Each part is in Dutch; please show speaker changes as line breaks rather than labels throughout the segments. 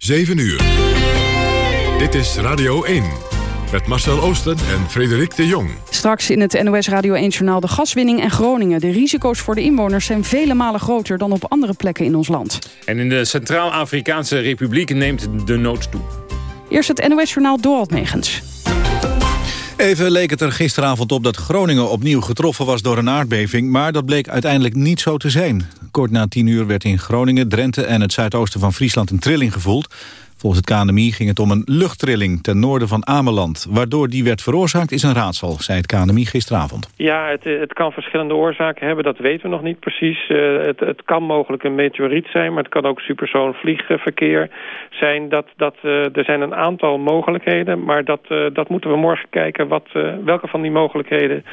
7 uur. Dit is Radio 1. Met Marcel Oosten en Frederik de Jong.
Straks in het NOS Radio 1-journaal de gaswinning en Groningen. De risico's voor de inwoners zijn vele malen groter dan op andere plekken in ons land.
En in de Centraal-Afrikaanse Republiek neemt de nood toe.
Eerst het NOS-journaal Dorald Megens.
Even leek het er gisteravond op dat Groningen opnieuw getroffen was door een aardbeving... maar dat bleek uiteindelijk niet zo te zijn. Kort na tien uur werd in Groningen, Drenthe en het zuidoosten van Friesland een trilling gevoeld. Volgens het KNMI ging het om een luchttrilling ten noorden van Ameland. Waardoor die werd veroorzaakt is een raadsel, zei het KNMI gisteravond.
Ja, het, het kan verschillende oorzaken hebben, dat weten we nog niet precies. Uh, het, het, kan mogelijk een meteoriet zijn, maar het kan ook supersoon-vliegverkeer zijn. Dat, dat, uh, er zijn een aantal mogelijkheden, maar dat, uh, dat moeten we morgen kijken... Wat, welke van die mogelijkheden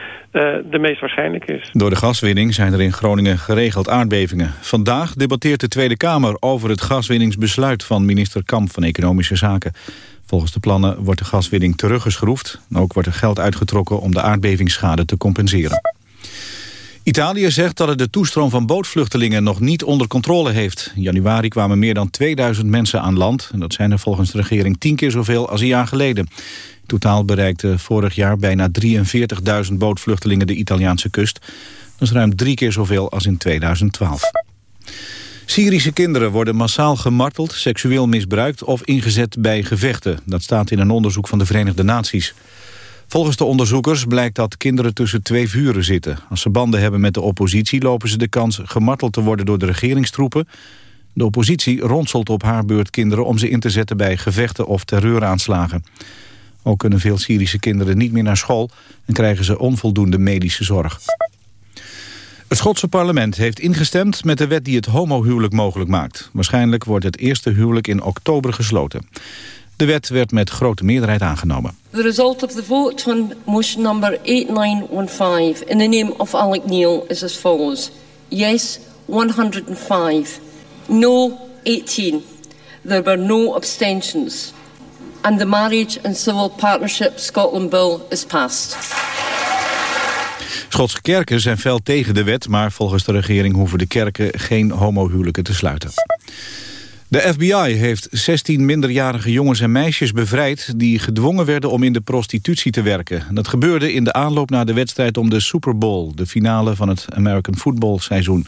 de meest waarschijnlijk is.
Door de gaswinning zijn er in Groningen geregeld aardbevingen. Vandaag debatteert de Tweede Kamer over het gaswinningsbesluit van minister Kamp van Economische Zaken. Volgens de plannen wordt de gaswinning teruggeschroefd. Ook wordt er geld uitgetrokken om de aardbevingsschade te compenseren. Italië zegt dat het de toestroom van bootvluchtelingen nog niet onder controle heeft. In januari kwamen meer dan 2000 mensen aan land. En dat zijn er volgens de regering tien keer zoveel als een jaar geleden. In totaal bereikten vorig jaar bijna 43.000 bootvluchtelingen de Italiaanse kust. Dat is ruim drie keer zoveel als in 2012. Syrische kinderen worden massaal gemarteld, seksueel misbruikt of ingezet bij gevechten. Dat staat in een onderzoek van de Verenigde Naties. Volgens de onderzoekers blijkt dat kinderen tussen twee vuren zitten. Als ze banden hebben met de oppositie lopen ze de kans gemarteld te worden door de regeringstroepen. De oppositie ronselt op haar beurt kinderen om ze in te zetten bij gevechten of terreuraanslagen. Ook kunnen veel Syrische kinderen niet meer naar school en krijgen ze onvoldoende medische zorg. Het Schotse parlement heeft ingestemd met de wet die het homohuwelijk mogelijk maakt. Waarschijnlijk wordt het eerste huwelijk in oktober gesloten. De wet werd met grote meerderheid aangenomen.
The result of the vote on motion number 8915 in the name of Alec Neil is as follows. Yes, 105. No, 18. There were no abstentions. And the Marriage and Civil Partnership Scotland Bill is passed.
Schotse kerken zijn fel tegen de wet... maar volgens de regering hoeven de kerken geen homohuwelijken te sluiten. De FBI heeft 16 minderjarige jongens en meisjes bevrijd... die gedwongen werden om in de prostitutie te werken. Dat gebeurde in de aanloop naar de wedstrijd om de Super Bowl... de finale van het American Football seizoen.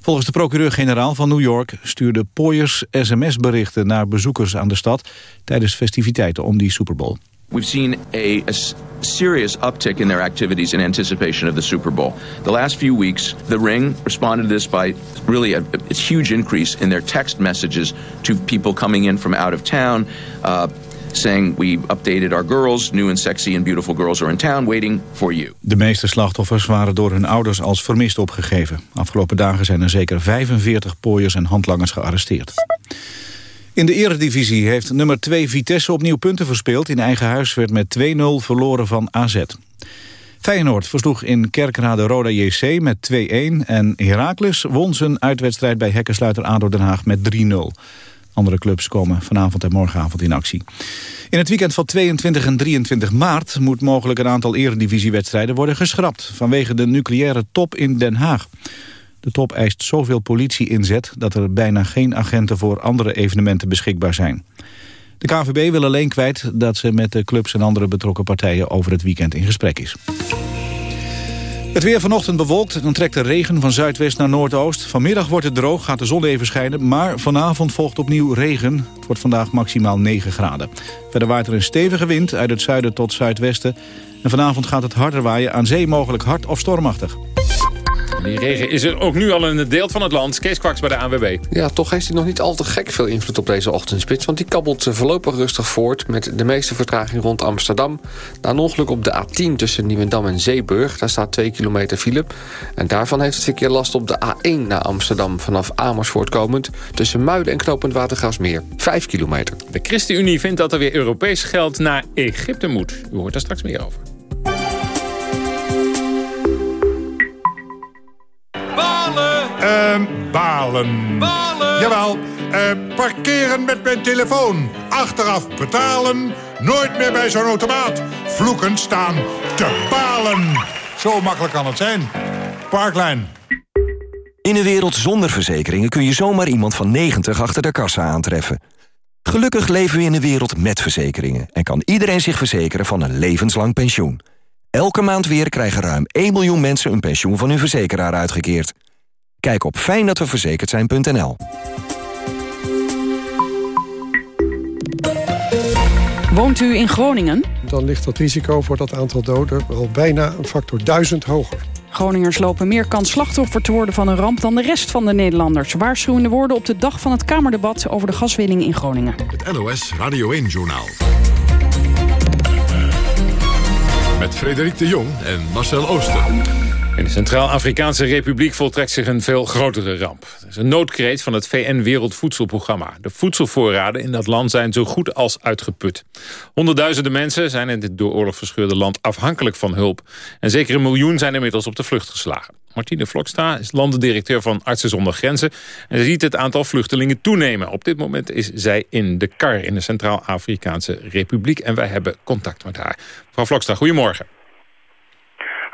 Volgens de procureur-generaal van New York stuurde Poyers sms-berichten naar bezoekers aan de stad... tijdens festiviteiten om die Super Bowl.
We've seen a, a, serious uptick in their activities in anticipation of the Super Bowl. The last few weeks, the Ring responded to this by really a, a huge increase in their text messages to people coming in from out of town, uh, saying we updated our girls, new and sexy and beautiful girls are in town waiting for you.
De meeste slachtoffers waren door hun ouders als vermist opgegeven. Afgelopen dagen zijn er zeker 45 pooiers en handlangers gearresteerd. In de eredivisie heeft nummer 2 Vitesse opnieuw punten verspeeld. In eigen huis werd met 2-0 verloren van AZ. Feyenoord versloeg in Kerkrade Roda JC met 2-1... en Heracles won zijn uitwedstrijd bij hekkensluiter ADO Den Haag met 3-0. Andere clubs komen vanavond en morgenavond in actie. In het weekend van 22 en 23 maart moet mogelijk een aantal eredivisiewedstrijden worden geschrapt... vanwege de nucleaire top in Den Haag. De top eist zoveel politie-inzet dat er bijna geen agenten voor andere evenementen beschikbaar zijn. De KVB wil alleen kwijt dat ze met de clubs en andere betrokken partijen over het weekend in gesprek is. Het weer vanochtend bewolkt, dan trekt de regen van zuidwest naar noordoost. Vanmiddag wordt het droog, gaat de zon even schijnen, maar vanavond volgt opnieuw regen. Het wordt vandaag maximaal 9 graden. Verder waait er een stevige wind uit het zuiden tot zuidwesten. En vanavond gaat het harder waaien, aan zee mogelijk hard of stormachtig.
Die regen is er ook nu al in het deel van het land. Kees Kwaks bij de ANWB.
Ja, toch heeft hij nog niet al te gek veel invloed op deze ochtendspits. Want die kabbelt voorlopig rustig voort met de meeste vertraging rond Amsterdam. Na een ongeluk op de A10 tussen Nieuwendam en Zeeburg. Daar staat 2 kilometer file. En daarvan heeft het verkeer last op de A1 naar Amsterdam. Vanaf Amersfoort komend tussen Muiden en Knopend Watergasmeer. 5 kilometer.
De ChristenUnie vindt dat er weer Europees geld naar Egypte moet. U hoort daar straks meer over.
Balen.
Balen!
Jawel, uh, parkeren met mijn telefoon. Achteraf betalen. Nooit meer bij zo'n automaat. Vloeken staan te balen. Zo makkelijk kan het zijn. Parklijn.
In een wereld zonder verzekeringen kun je zomaar iemand van 90 achter de kassa aantreffen.
Gelukkig leven we in een wereld met verzekeringen... en kan iedereen zich verzekeren van een levenslang pensioen. Elke maand weer krijgen ruim 1 miljoen mensen een pensioen van hun verzekeraar uitgekeerd. Kijk op fijndatweverzekerd
Woont u in Groningen?
Dan ligt dat risico voor dat aantal doden al bijna een factor duizend hoger.
Groningers lopen meer kans slachtoffer te worden van een ramp dan de rest van de Nederlanders. Waarschuwende woorden op de dag van het Kamerdebat over de gaswinning in Groningen.
Het NOS Radio 1-journaal. Met Frederik de Jong en Marcel Ooster.
In de Centraal-Afrikaanse Republiek voltrekt zich een veel grotere ramp. Het is een noodkreet van het VN-wereldvoedselprogramma. De voedselvoorraden in dat land zijn zo goed als uitgeput. Honderdduizenden mensen zijn in dit door oorlog verscheurde land afhankelijk van hulp. En zeker een miljoen zijn inmiddels op de vlucht geslagen. Martine Vlokstra is landendirecteur van Artsen zonder Grenzen... en ziet het aantal vluchtelingen toenemen. Op dit moment is zij in de kar in de Centraal-Afrikaanse Republiek... en wij hebben contact met haar. Mevrouw Vlokstra, goedemorgen.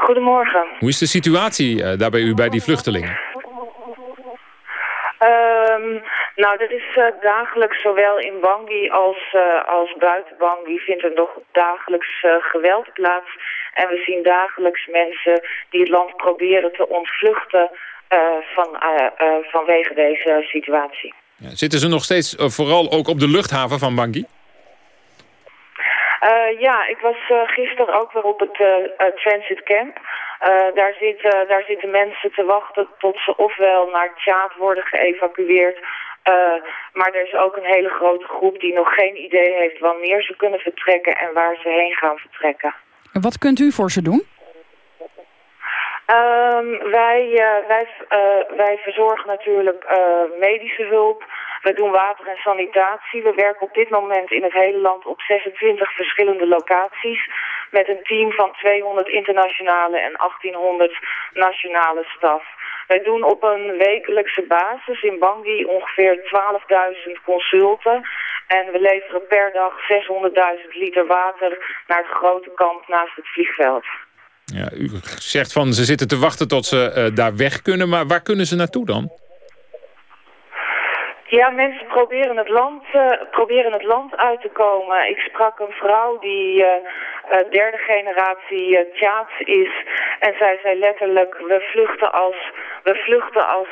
Goedemorgen.
Hoe is de situatie uh, daar bij u, bij die vluchtelingen?
Um, nou, dat is uh, dagelijks zowel in Bangui als, uh, als buiten Bangui vindt er nog dagelijks geweld plaats. En we zien dagelijks mensen die het land proberen te ontvluchten van, vanwege deze situatie.
Ja, zitten ze nog steeds vooral ook op de luchthaven van Bangui?
Uh, ja, ik was uh, gisteren ook weer op het uh, transit camp. daar, zitten, daar zitten mensen te wachten tot ze ofwel naar Tjaad worden geëvacueerd... maar er is ook een hele grote groep die nog geen idee heeft wanneer ze kunnen vertrekken... en waar ze heen gaan vertrekken.
En wat kunt u voor ze doen?
Um, wij, wij, wij verzorgen natuurlijk medische hulp... We doen water en sanitatie. We werken op dit moment in het hele land op 26 verschillende locaties. Met een team van 200 internationale en 1800 nationale staf. Wij doen op een wekelijkse basis in Bangui ongeveer 12.000 consulten. En we leveren per dag 600.000 liter water naar het grote kamp naast het vliegveld.
Ja, u zegt van ze zitten te wachten tot ze uh, daar weg kunnen. Maar waar kunnen ze naartoe dan?
Ja, mensen proberen het land, uh, proberen het land uit te komen. Ik sprak een vrouw die uh, derde generatie uh, Tjaads is. En zij zei letterlijk, we vluchten als, we vluchten als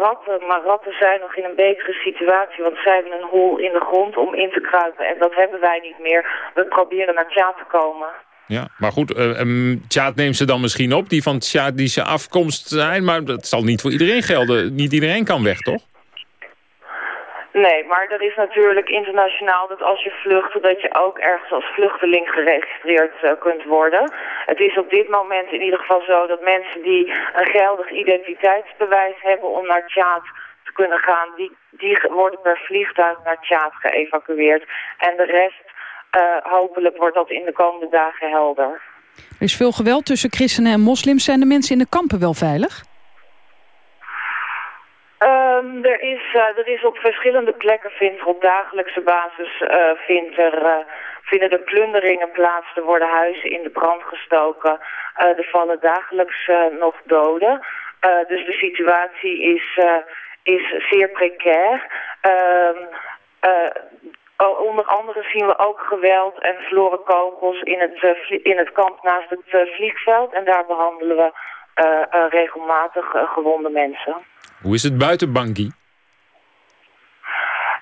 ratten. Maar ratten zijn nog in een betere situatie. Want zij hebben een hol in de grond om in te kruipen. En dat hebben wij niet meer. We proberen naar Tjaad te komen.
Ja, maar goed, um, Tjaad neemt ze dan misschien op, die van Tjaadische afkomst zijn. Maar dat zal niet voor iedereen gelden. Niet iedereen kan weg, toch?
Nee, maar er is natuurlijk internationaal dat als je vlucht... dat je ook ergens als vluchteling geregistreerd uh, kunt worden. Het is op dit moment in ieder geval zo dat mensen die een geldig identiteitsbewijs hebben... om naar Tjaad te kunnen gaan, die, die worden per vliegtuig naar Tjaad geëvacueerd. En de rest, uh, hopelijk wordt dat in de komende dagen helder.
Er is veel geweld tussen christenen en moslims. Zijn de mensen in de kampen wel veilig?
Um, er, is, uh, er is op verschillende plekken, vindt op dagelijkse basis, uh, vindt er, uh, vinden er plunderingen plaats. Er worden huizen in de brand gestoken. er vallen dagelijks nog doden. dus de situatie is, is zeer precair. Um, onder andere zien we ook geweld en verloren kogels in het, in het kamp naast het vliegveld. En daar behandelen we regelmatig gewonde mensen.
Hoe is het buiten Bangui?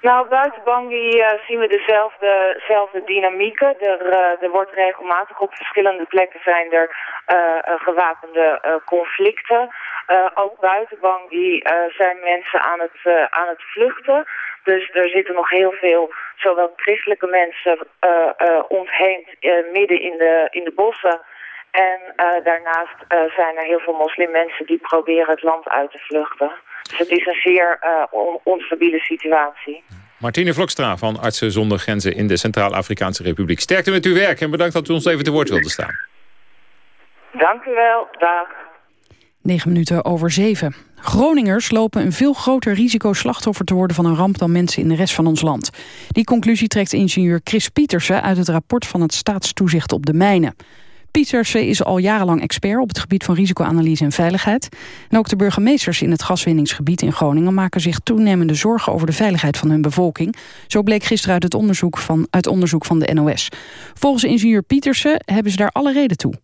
Nou, buiten Bangui uh, zien we dezelfde, dezelfde dynamieken. Er, uh, er wordt regelmatig op verschillende plekken zijn er uh, gewapende conflicten. ook buiten Bangui zijn mensen aan het, aan het vluchten. Dus er zitten nog heel veel, zowel christelijke mensen ontheemd midden in de, in de bossen... En uh, daarnaast uh, zijn er heel veel moslimmensen die proberen het land uit te vluchten. Dus het is een zeer uh, on onstabiele situatie.
Martine Vlokstra van Artsen zonder Grenzen in de Centraal-Afrikaanse Republiek. Sterkte met uw werk en bedankt dat u ons even te woord wilde staan.
Dank u wel. Dag.
9 minuten over 7. Groningers lopen een veel groter risico slachtoffer te worden van een ramp dan mensen in de rest van ons land. Die conclusie trekt ingenieur Chris Pietersen uit het rapport van het Staatstoezicht op de mijnen. Pietersen is al jarenlang expert op het gebied van risicoanalyse en veiligheid. En ook de burgemeesters in het gaswinningsgebied in Groningen maken zich toenemende zorgen over de veiligheid van hun bevolking. Zo bleek gisteren uit, het onderzoek van, uit onderzoek van de NOS. Volgens ingenieur Pietersen hebben ze daar alle reden toe.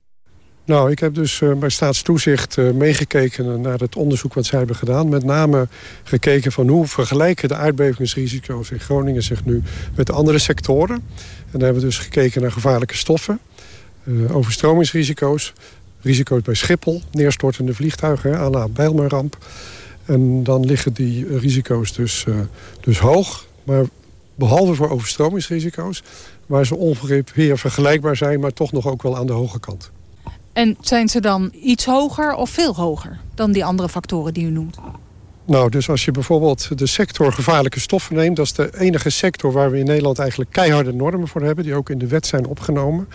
Nou, ik heb dus uh, bij staatstoezicht uh, meegekeken naar het onderzoek wat zij hebben gedaan. Met name gekeken van hoe vergelijken de aardbevingsrisico's in Groningen zich nu met andere sectoren. En dan hebben we dus gekeken naar gevaarlijke stoffen, overstromingsrisico's, risico's bij Schiphol, neerstortende vliegtuigen, à la Bijlmerramp. En dan liggen die risico's dus, dus hoog. Maar behalve voor overstromingsrisico's, waar ze ongeveer vergelijkbaar zijn, maar toch nog ook wel aan de hoge kant.
En zijn ze dan iets hoger of veel hoger dan die andere factoren die u noemt?
Nou, dus als je bijvoorbeeld de sector gevaarlijke stoffen neemt... dat is de enige sector waar we in Nederland eigenlijk keiharde normen voor hebben... die ook in de wet zijn opgenomen.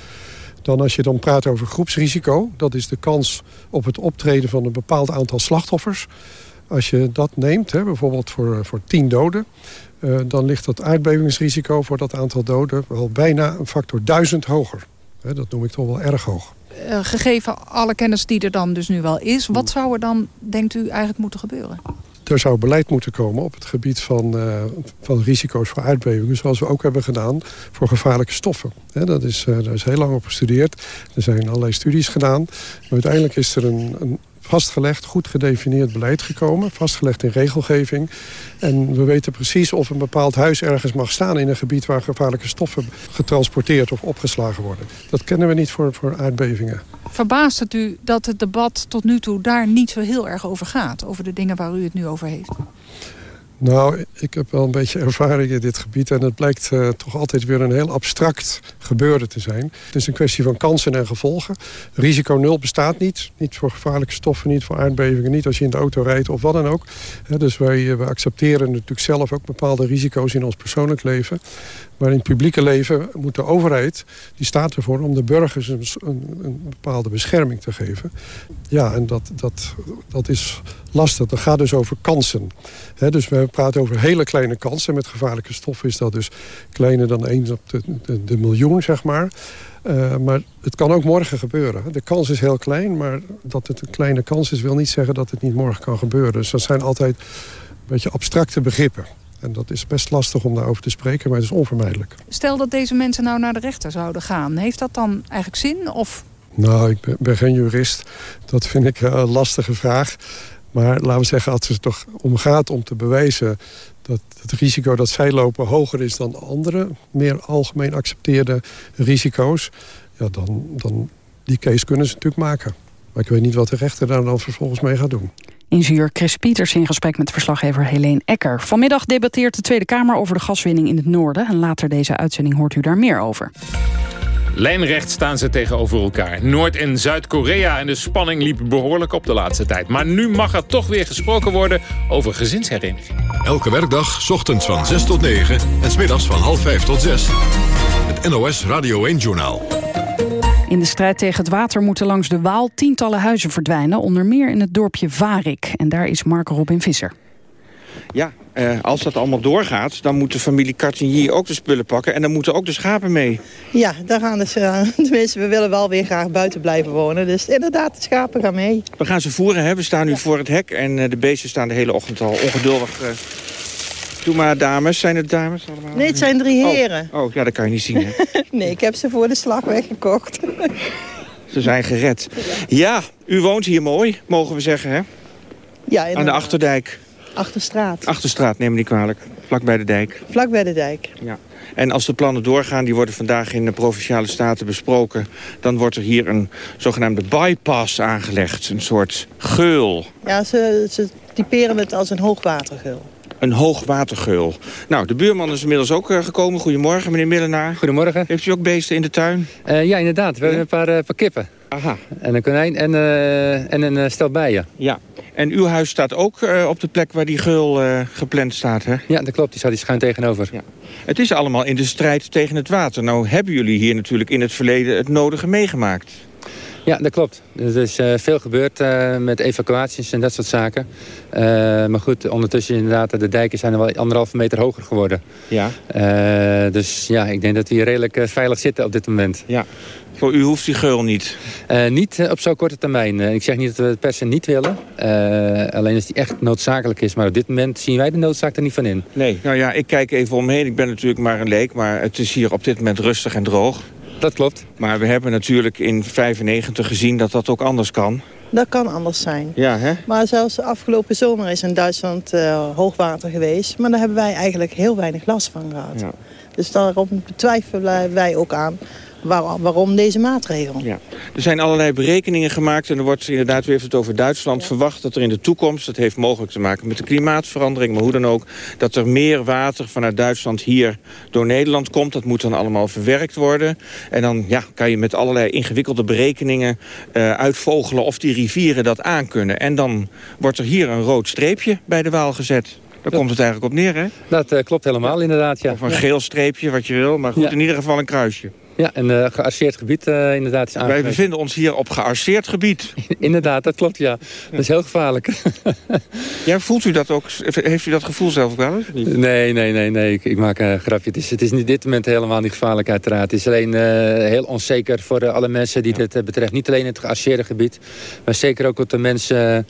Dan als je dan praat over groepsrisico... dat is de kans op het optreden van een bepaald aantal slachtoffers. Als je dat neemt, hè, bijvoorbeeld voor, voor tien doden... Uh, dan ligt dat aardbevingsrisico voor dat aantal doden... wel bijna een factor duizend hoger. Hè, dat noem ik toch wel erg hoog.
Uh, gegeven alle kennis die er dan dus nu wel is... wat zou er dan, denkt u, eigenlijk moeten gebeuren?
Er zou beleid moeten komen op het gebied van, uh, van risico's voor aardbevingen... zoals we ook hebben gedaan voor gevaarlijke stoffen. Dat is, uh, daar is heel lang op gestudeerd. Er zijn allerlei studies gedaan. Maar uiteindelijk is er een, een vastgelegd, goed gedefinieerd beleid gekomen. Vastgelegd in regelgeving. En we weten precies of een bepaald huis ergens mag staan... in een gebied waar gevaarlijke stoffen getransporteerd of opgeslagen worden. Dat kennen we niet voor, voor aardbevingen.
Verbaast het u dat het debat tot nu toe daar niet zo heel erg over gaat? Over de dingen waar u het nu over heeft?
Nou, ik heb wel een beetje ervaring in dit gebied... en het blijkt uh, toch altijd weer een heel abstract gebeuren te zijn. Het is een kwestie van kansen en gevolgen. Risico nul bestaat niet. Niet voor gevaarlijke stoffen, niet voor aardbevingen... niet als je in de auto rijdt of wat dan ook. Dus wij, eh, we accepteren natuurlijk zelf ook bepaalde risico's in ons persoonlijk leven. Maar in het publieke leven moet de overheid... die staat ervoor om de burgers een, een, bepaalde bescherming te geven. Ja, en dat, dat, dat is lastig. Dat gaat dus over kansen. Dus we praten over hele kleine kansen. Met gevaarlijke stoffen is dat dus kleiner dan 1 op de, de, miljoen, zeg maar. Uh, maar het kan ook morgen gebeuren. De kans is heel klein, maar dat het een kleine kans is... wil niet zeggen dat het niet morgen kan gebeuren. Dus dat zijn altijd een beetje abstracte begrippen. En dat is best lastig om daarover te spreken, maar het is onvermijdelijk.
Stel dat deze mensen nou naar de rechter zouden gaan. Heeft dat dan eigenlijk zin? Of...
Nou, ik ben, ben geen jurist. Dat vind ik een lastige vraag. Maar laten we zeggen, als het toch om gaat om te bewijzen... dat het risico dat zij lopen hoger is dan andere... meer algemeen accepteerde risico's... Ja, dan, dan die case kunnen ze natuurlijk maken. Maar ik weet niet wat de rechter daar dan vervolgens mee gaat doen.
Ingenieur Chris Pieters in gesprek met verslaggever Helene Ecker. Vanmiddag debatteert de Tweede Kamer over de gaswinning in het noorden. En later deze uitzending hoort u daar meer over.
Lijnrecht staan ze tegenover elkaar. Noord- en Zuid-Korea en de spanning liep behoorlijk op de laatste tijd. Maar nu mag er toch weer gesproken worden over gezinshereniging.
Elke werkdag, ochtends van 6 tot 9 en smiddags van half 5 tot 6. Het NOS Radio 1-journaal.
In de strijd tegen het water moeten langs de Waal tientallen huizen verdwijnen. Onder meer in het dorpje Varik. En daar is Mark Robin Visser.
Ja, uh, als dat allemaal doorgaat, dan moet de familie Cartigny ook de spullen pakken. En dan moeten ook de schapen mee.
Ja, daar gaan de, uh, tenminste, we willen wel weer graag buiten blijven wonen. Dus inderdaad, de schapen gaan mee.
We gaan ze voeren, hè? we staan nu ja. voor het hek. En uh, de beesten staan de hele ochtend al ongeduldig... Doe maar dames. Zijn het dames allemaal?
Nee, het zijn drie heren.
Oh, oh ja, dat kan je niet zien, hè?
nee, ik heb ze voor de slag weggekocht.
ze zijn gered. Ja, u woont hier mooi, mogen we zeggen, hè?
Ja,
Aan de Achterdijk.
Achterstraat.
Achterstraat, neem me niet kwalijk. Vlak bij de dijk.
Vlak bij de dijk.
Ja. En als de plannen doorgaan, die worden vandaag in de Provinciale Staten besproken... dan wordt er hier een zogenaamde bypass aangelegd. Een soort geul.
Ja, ze, ze typeren het als een hoogwatergeul.
Een hoogwatergeul. Nou, de buurman is inmiddels ook uh, gekomen. Goedemorgen, meneer Millenaar.
Goedemorgen.
Heeft u ook beesten in de tuin?
Uh, ja, inderdaad. We ja? hebben een paar, uh, paar kippen.
Aha.
En een konijn en, en een stel bijen.
Ja. En uw huis staat ook uh, op de plek waar die geul uh, gepland staat, hè?
Ja, dat klopt. Die staat die schuin tegenover. Ja.
Het is allemaal in de strijd tegen het water. Nou hebben jullie hier natuurlijk in het verleden het nodige meegemaakt.
Ja, dat klopt. Er is uh, veel gebeurd uh, met evacuaties en dat soort zaken. Uh, maar goed, ondertussen inderdaad, de dijken zijn er wel anderhalve meter hoger geworden.
Ja.
dus ja, ik denk dat we hier redelijk veilig zitten op dit moment.
Ja. Voor u hoeft die geul niet?
niet op zo'n korte termijn. ik zeg niet dat we het per se niet willen. alleen als die echt noodzakelijk is. Maar op dit moment zien wij de noodzaak er niet van in.
Nee, nou ja, ik kijk even omheen. Ik ben natuurlijk maar een leek. Maar het is hier op dit moment rustig en droog.
Dat klopt.
Maar we hebben natuurlijk in 95 gezien dat dat ook anders kan.
Dat kan anders zijn.
Ja, hè?
Maar zelfs de afgelopen zomer is in Duitsland uh, hoogwater geweest. Maar daar hebben wij eigenlijk heel weinig last van gehad. Ja. Dus daarom betwijfelen wij ook aan waarom deze maatregel?
Ja. Er zijn allerlei berekeningen gemaakt en er wordt inderdaad, weer het over Duitsland, verwacht dat er in de toekomst, dat heeft mogelijk te maken met de klimaatverandering, maar hoe dan ook, dat er meer water vanuit Duitsland hier door Nederland komt. Dat moet dan allemaal verwerkt worden. En dan ja, kan je met allerlei ingewikkelde berekeningen uh, uitvogelen of die rivieren dat aankunnen. En dan wordt er hier een rood streepje bij de Waal gezet. Daar komt het eigenlijk op neer, hè?
Dat uh, klopt helemaal, inderdaad, ja.
Of een geel streepje, wat je wil. Maar goed, in ieder geval een kruisje.
Ja, een uh, gearseerd gebied uh, inderdaad is
Wij bevinden ons hier op gearseerd gebied.
inderdaad, dat klopt, ja. Dat is heel gevaarlijk.
ja, voelt u dat ook? Heeft u dat gevoel zelf ook wel eens?
Nee, nee, nee, nee. Ik, ik maak een grapje. Het is, het is niet dit moment helemaal niet gevaarlijk uiteraard. Het is alleen uh, heel onzeker voor alle mensen die ja. dit betreft. Niet alleen het gearseerde gebied, maar zeker ook op de mensen...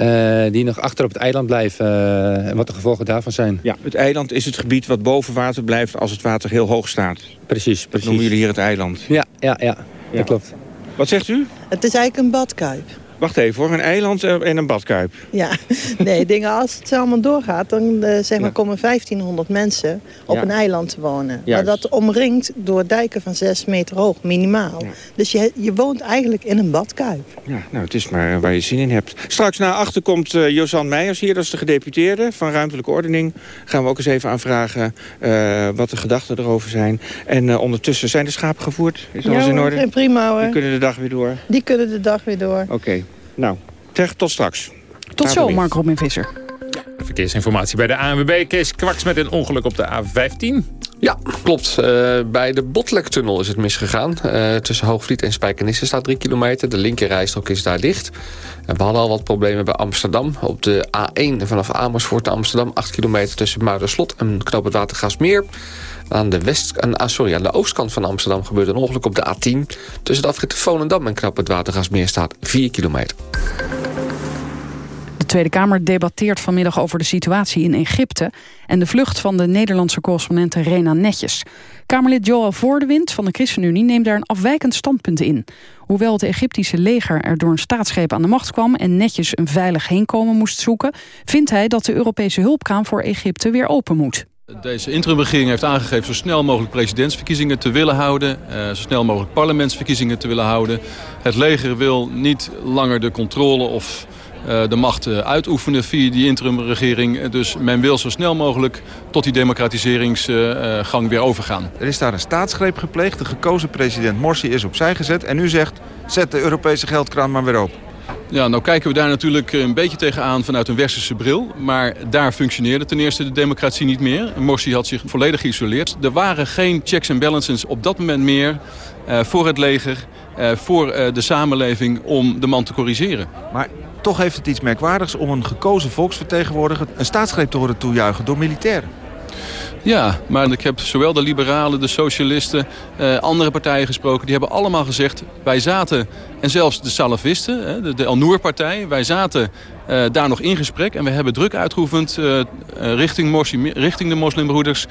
Uh, die nog achter op het eiland blijven uh, en wat de gevolgen daarvan zijn.
Ja, het eiland is het gebied wat boven water blijft als het water heel hoog staat.
Precies, precies. Dat
noemen jullie hier het eiland.
Ja, ja, ja, ja. dat klopt.
Wat zegt u?
Het is eigenlijk een badkuip.
Wacht even hoor, een eiland en een badkuip.
Ja, nee, dingen als het allemaal doorgaat... dan uh, zeg maar, ja. komen 1500 mensen op ja. een eiland te wonen. Juist. Maar dat omringt door dijken van 6 meter hoog, minimaal. Ja. Dus je, je woont eigenlijk in een badkuip.
Ja, nou, het is maar waar je zin in hebt. Straks naar achter komt uh, Josan Meijers hier, dat is de gedeputeerde van Ruimtelijke Ordening. Gaan we ook eens even aanvragen uh, wat de gedachten erover zijn. En ondertussen zijn de schapen gevoerd? Is alles in orde?
prima hoor.
Die kunnen de dag weer door?
Die kunnen de dag weer door.
Oké. Okay. Nou, ter, tot straks.
Tot zo, Mark Robin Visser.
Verkeersinformatie bij de ANWB. Kees Kwaks met een ongeluk op de A15.
Ja, klopt. Uh, bij de Botlektunnel is het misgegaan. Uh, tussen Hoogvliet en Spijkenisse staat 3 kilometer. De linkerrijstrook is daar dicht. En we hadden al wat problemen bij Amsterdam. Op de A1 vanaf Amersfoort naar Amsterdam. 8 kilometer tussen Muiderslot en Knoop het Watergasmeer. Aan de, west, ah, sorry, aan de oostkant van Amsterdam gebeurt een ongeluk op de A10. Tussen de afrit Volendam en Knap het Watergasmeer staat 4 kilometer.
De Tweede Kamer debatteert vanmiddag over de situatie in Egypte... en de vlucht van de Nederlandse correspondente Rena Netjes. Kamerlid Joël Voordewind van de ChristenUnie neemt daar een afwijkend standpunt in. Hoewel het Egyptische leger er door een staatsgreep aan de macht kwam... en Netjes een veilig heenkomen moest zoeken... vindt hij dat de Europese hulpkraan voor Egypte weer open moet.
Deze interimregering heeft aangegeven zo snel mogelijk presidentsverkiezingen te willen houden. Uh, zo snel mogelijk parlementsverkiezingen te willen houden. Het leger wil niet langer de controle of uh, de macht uh, uitoefenen via die interimregering. Dus men wil zo snel mogelijk tot die democratiseringsgang weer overgaan.
Er is daar een staatsgreep gepleegd. De gekozen president Morsi is opzij gezet. En u zegt, zet de Europese geldkraan maar weer open.
Ja, nou kijken we daar natuurlijk een beetje tegenaan vanuit een westerse bril. Maar daar functioneerde ten eerste de democratie niet meer. Morsi had zich volledig geïsoleerd. Er waren geen checks en balances op dat moment meer uh, voor het leger, uh, voor de samenleving om de man te corrigeren.
Maar toch heeft het iets merkwaardigs om een gekozen volksvertegenwoordiger een staatsgreep te horen toejuichen door militairen.
Ja, maar ik heb zowel de liberalen, de socialisten, eh, andere partijen gesproken. Die hebben allemaal gezegd, wij zaten, en zelfs de salafisten, de, de Al-Noor-partij... wij zaten uh, daar nog in gesprek en we hebben druk uitgeoefend uh, richting, moslim, richting de moslimbroeders...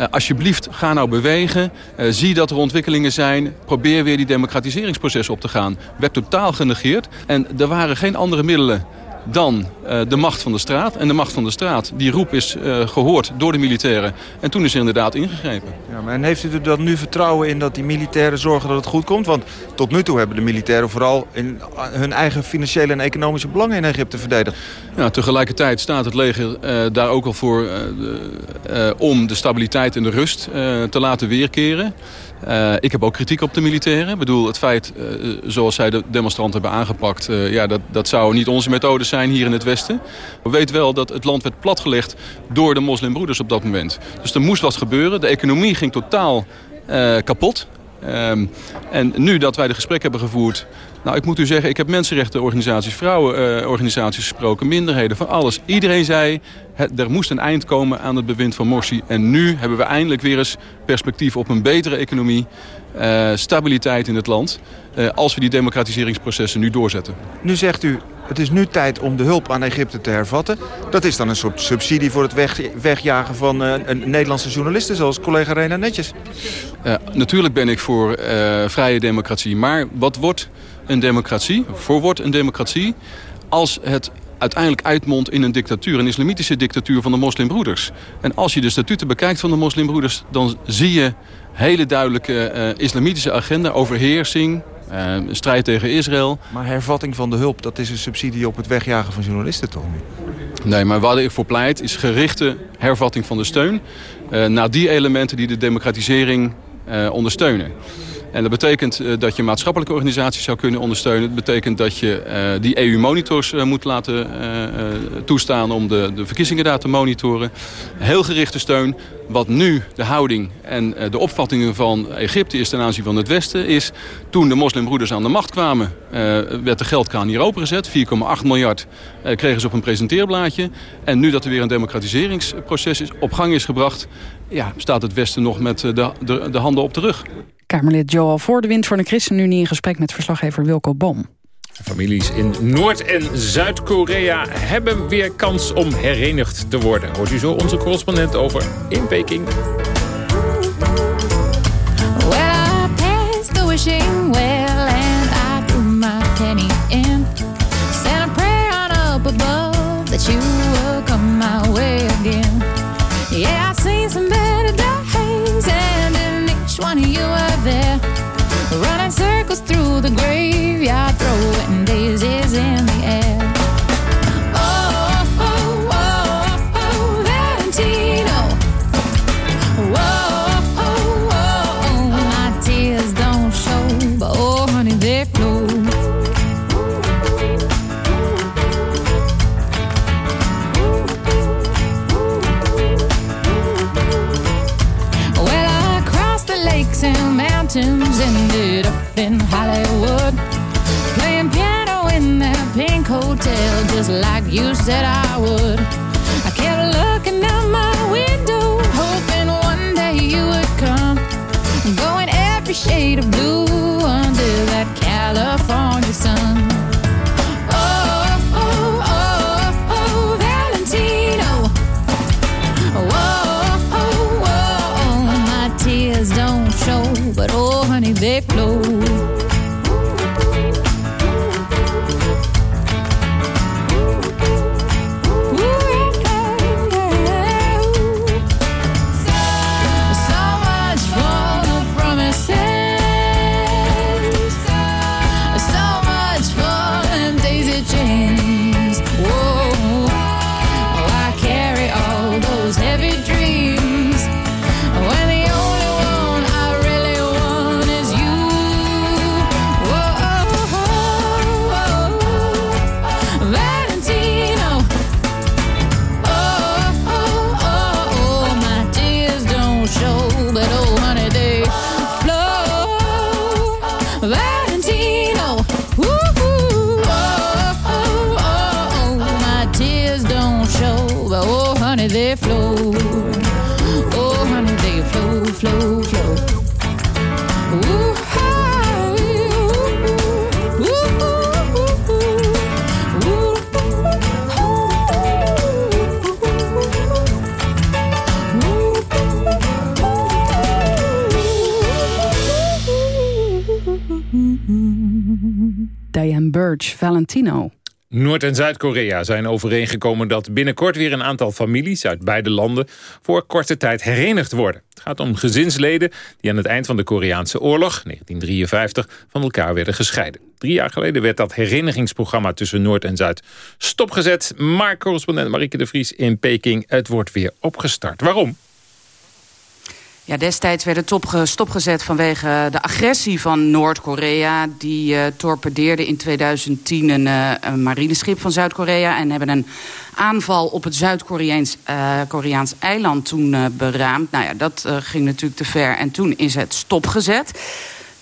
Uh, alsjeblieft, ga nou bewegen. Uh, zie dat er ontwikkelingen zijn. Probeer weer die democratiseringsproces op te gaan. Werd totaal genegeerd. En er waren geen andere middelen dan uh, de macht van de straat. En de macht van de straat, die roep is uh, gehoord door de militairen. En toen is er inderdaad ingegrepen.
Ja, maar en heeft u er dan nu vertrouwen in dat die militairen zorgen dat het goed komt? Want tot nu toe hebben de militairen vooral in hun eigen financiële en economische belangen in Egypte verdedigd.
Ja, tegelijkertijd staat het leger uh, daar ook al voor om de stabiliteit en de rust te laten weerkeren. Uh, ik heb ook kritiek op de militairen. Ik bedoel, het feit uh, zoals zij de demonstranten hebben aangepakt... Uh, ja, dat, dat zou niet onze methode zijn hier in het Westen. We weten wel dat het land werd platgelegd door de moslimbroeders op dat moment. Dus er moest wat gebeuren. De economie ging totaal kapot. Um, en nu dat wij de gesprek hebben gevoerd Nou, ik moet u zeggen, ik heb mensenrechtenorganisaties, vrouwenorganisaties gesproken, minderheden, van alles. Iedereen zei, er moest een eind komen aan het bewind van Morsi. En nu hebben we eindelijk weer eens perspectief op een betere economie, uh, stabiliteit in het land, uh, als we die democratiseringsprocessen nu doorzetten.
Nu zegt u, het is nu tijd om de hulp aan Egypte te hervatten. Dat is dan een soort subsidie voor het weg, wegjagen van uh, een Nederlandse journalisten... zoals collega Rena Netjes.
natuurlijk ben ik voor vrije democratie. Maar wat wordt een democratie, voor wordt een democratie... als het uiteindelijk uitmondt in een dictatuur. Een islamitische dictatuur van de moslimbroeders. En als je de statuten bekijkt van de moslimbroeders... dan zie je hele duidelijke uh, islamitische agenda, overheersing... Uh, strijd tegen Israël.
Maar hervatting van de hulp, dat is een subsidie op het wegjagen van journalisten toch nu?
Nee, maar waar ik voor pleit is gerichte hervatting van de steun... Uh, naar die elementen die de democratisering ondersteunen. En dat betekent uh, dat je maatschappelijke organisaties zou kunnen ondersteunen. Het betekent dat je uh, die EU-monitors uh, moet laten toestaan om de, de verkiezingen daar te monitoren. Heel gerichte steun. Wat nu de houding en de opvattingen van Egypte is ten aanzien van het Westen... is toen de moslimbroeders aan de macht kwamen... werd de geldkraan hier opengezet. 4,8 miljard kregen ze op een presenteerblaadje. En nu dat er weer een democratiseringsproces is, op gang is gebracht... Ja, staat het Westen nog met de, de handen op de rug.
Kamerlid Joel Voor de Wind voor de ChristenUnie... in gesprek met verslaggever Wilco Bom.
Families in Noord- en Zuid-Korea hebben weer kans om herenigd te worden. Hoort u zo onze correspondent over in Peking. In Hollywood. Playing piano in that pink hotel, just like you said I would. I kept looking out my window, hoping one day you would come. Going every shade of blue under that California sun. Show, but oh, honey, they flow. Noord- en Zuid-Korea zijn overeengekomen dat binnenkort weer een aantal families uit beide landen voor korte tijd herenigd worden. Het gaat om gezinsleden die aan het eind van de Koreaanse oorlog, 1953, van elkaar werden gescheiden. Drie jaar geleden werd dat herenigingsprogramma tussen Noord en Zuid stopgezet. Maar correspondent Marieke de Vries in Peking, het wordt weer opgestart. Waarom?
Ja, destijds werd het opge- stopgezet vanwege de agressie van Noord-Korea. Die uh, torpedeerde in 2010 een, uh, een marineschip van Zuid-Korea... en hebben een aanval op het Zuid-Koreaans Koreaans eiland toen beraamd. Nou ja, dat ging natuurlijk te ver en toen is het stopgezet.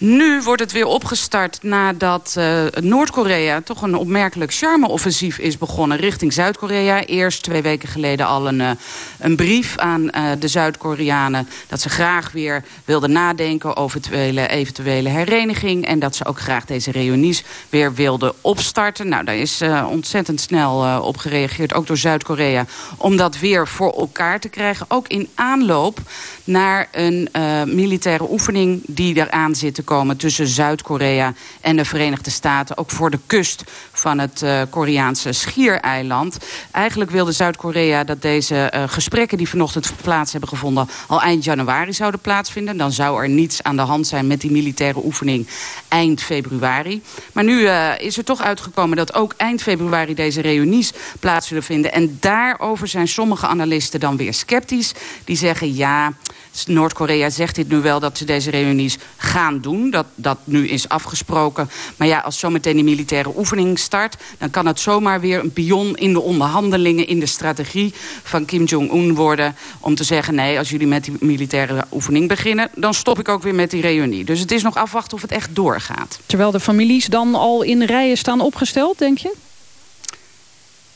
Nu wordt het weer opgestart nadat uh, Noord-Korea... toch een opmerkelijk charme-offensief is begonnen richting Zuid-Korea. Eerst twee weken geleden al een, uh, een brief aan uh, de Zuid-Koreanen... dat ze graag weer wilden nadenken over eventuele, eventuele hereniging... en dat ze ook graag deze reunies weer wilden opstarten. Nou, daar is ontzettend snel op gereageerd, ook door Zuid-Korea... om dat weer voor elkaar te krijgen. Ook in aanloop naar een militaire oefening die eraan zit te komen tussen Zuid-Korea en de Verenigde Staten. Ook voor de kust van het uh, Koreaanse schiereiland. Eigenlijk wilde Zuid-Korea dat deze uh, gesprekken die vanochtend plaats hebben gevonden... al eind januari zouden plaatsvinden. Dan zou er niets aan de hand zijn met die militaire oefening eind februari. Maar nu uh, is er toch uitgekomen dat ook eind februari deze reunies plaats zullen vinden. En daarover zijn sommige analisten dan weer sceptisch. Die zeggen ja... Noord-Korea zegt dit nu wel dat ze deze reunies gaan doen. Dat dat nu is afgesproken. Maar ja, als zometeen die militaire oefening start... dan kan het zomaar weer een pion in de onderhandelingen... in de strategie van Kim Jong-un worden... om te zeggen, nee, als jullie met die militaire oefening beginnen... dan stop ik ook weer met die reunie. Dus het is nog afwachten of het echt doorgaat.
Terwijl de families dan al in rijen staan opgesteld, denk je?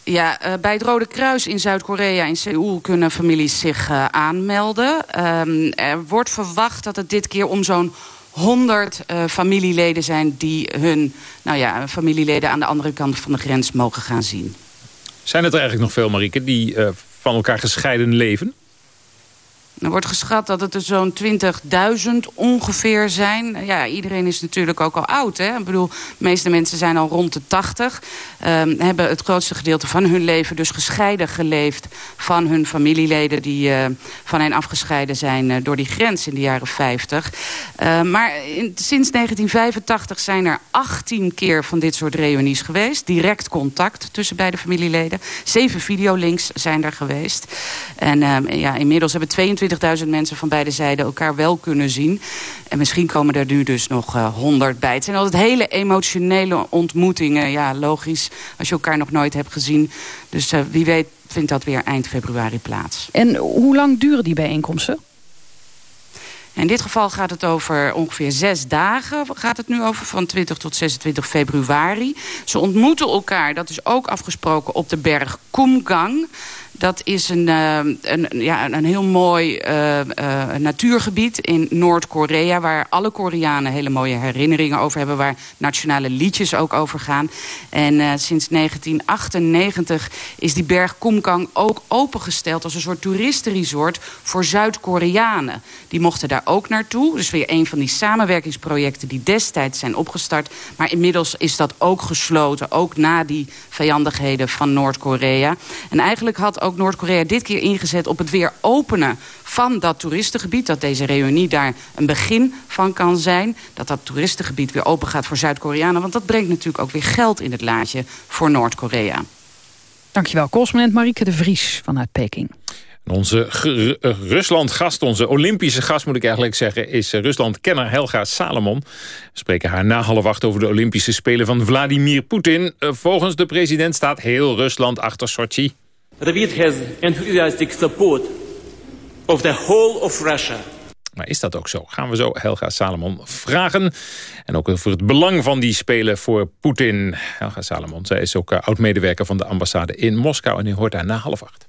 Ja, uh, bij het Rode Kruis in Zuid-Korea, in Seoul, kunnen families zich uh, aanmelden. Um, er wordt verwacht dat het dit keer om zo'n 100 uh, familieleden zijn... die hun nou ja, familieleden aan de andere kant van de grens mogen gaan zien.
Zijn het er eigenlijk nog veel, Marieke, die van elkaar gescheiden leven?
Er wordt geschat dat het er zo'n 20.000 ongeveer zijn. Ja, iedereen is natuurlijk ook al oud. Hè? Ik bedoel, de meeste mensen zijn al rond de 80. Um, hebben het grootste gedeelte van hun leven dus gescheiden geleefd... van hun familieleden die uh, van hen afgescheiden zijn uh, door die grens in de jaren 50. Uh, maar in, sinds 1985 zijn er 18 keer van dit soort reunies geweest. Direct contact tussen beide familieleden. Zeven videolinks zijn er geweest. En ehm, ja, inmiddels hebben 22 20.000 mensen van beide zijden elkaar wel kunnen zien. En misschien komen er nu dus nog uh, 100 bij. Het zijn altijd hele emotionele ontmoetingen. Ja, logisch, als je elkaar nog nooit hebt gezien. Dus uh, wie weet vindt dat weer eind februari plaats.
En hoe lang duren die bijeenkomsten?
In dit geval gaat het over ongeveer zes dagen. Gaat het nu over van 20 tot 26 februari. Ze ontmoeten elkaar, dat is ook afgesproken op de berg Kumgang. Dat is een, uh, een, ja, een heel mooi uh, uh, natuurgebied in Noord-Korea... waar alle Koreanen hele mooie herinneringen over hebben... waar nationale liedjes ook over gaan. En sinds 1998 is die berg Kumgang ook opengesteld... als een soort toeristenresort voor Zuid-Koreanen. Die mochten daar ook naartoe. Dus weer een van die samenwerkingsprojecten die destijds zijn opgestart. Maar inmiddels is dat ook gesloten, ook na die vijandigheden van Noord-Korea. En eigenlijk had ook Noord-Korea dit keer ingezet op het weer openen van dat toeristengebied. Dat deze reunie daar een begin van kan zijn. Dat dat toeristengebied weer open gaat voor Zuid-Koreanen. Want dat brengt natuurlijk ook weer geld in het laadje voor Noord-Korea.
Dankjewel, correspondent Marieke de Vries vanuit Peking.
Onze Rusland-gast, onze Olympische gast moet ik eigenlijk zeggen... is eh, Rusland-kenner Helga Salomon. We spreken haar na half acht over de Olympische Spelen van Vladimir Poetin. Eh, volgens de president staat heel Rusland achter Sochi. David has enthusiastic support of the whole of Russia. Maar is dat ook zo? Gaan we zo Helga Salomon vragen. En ook over het belang van die spelen voor Poetin. Helga Salomon, zij is ook oud-medewerker van de ambassade in Moskou. En u hoort haar na half acht.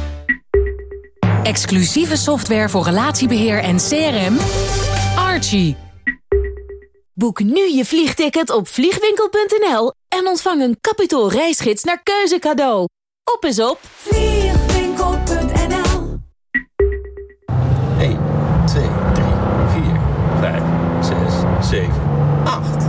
Exclusieve software voor relatiebeheer en CRM. Archie. Boek nu je vliegticket op vliegwinkel.nl en ontvang een kapitaal reisgids naar keuze cadeau. Op is op vliegwinkel.nl
1, 2, 3, 4, 5, 6, 7, 8.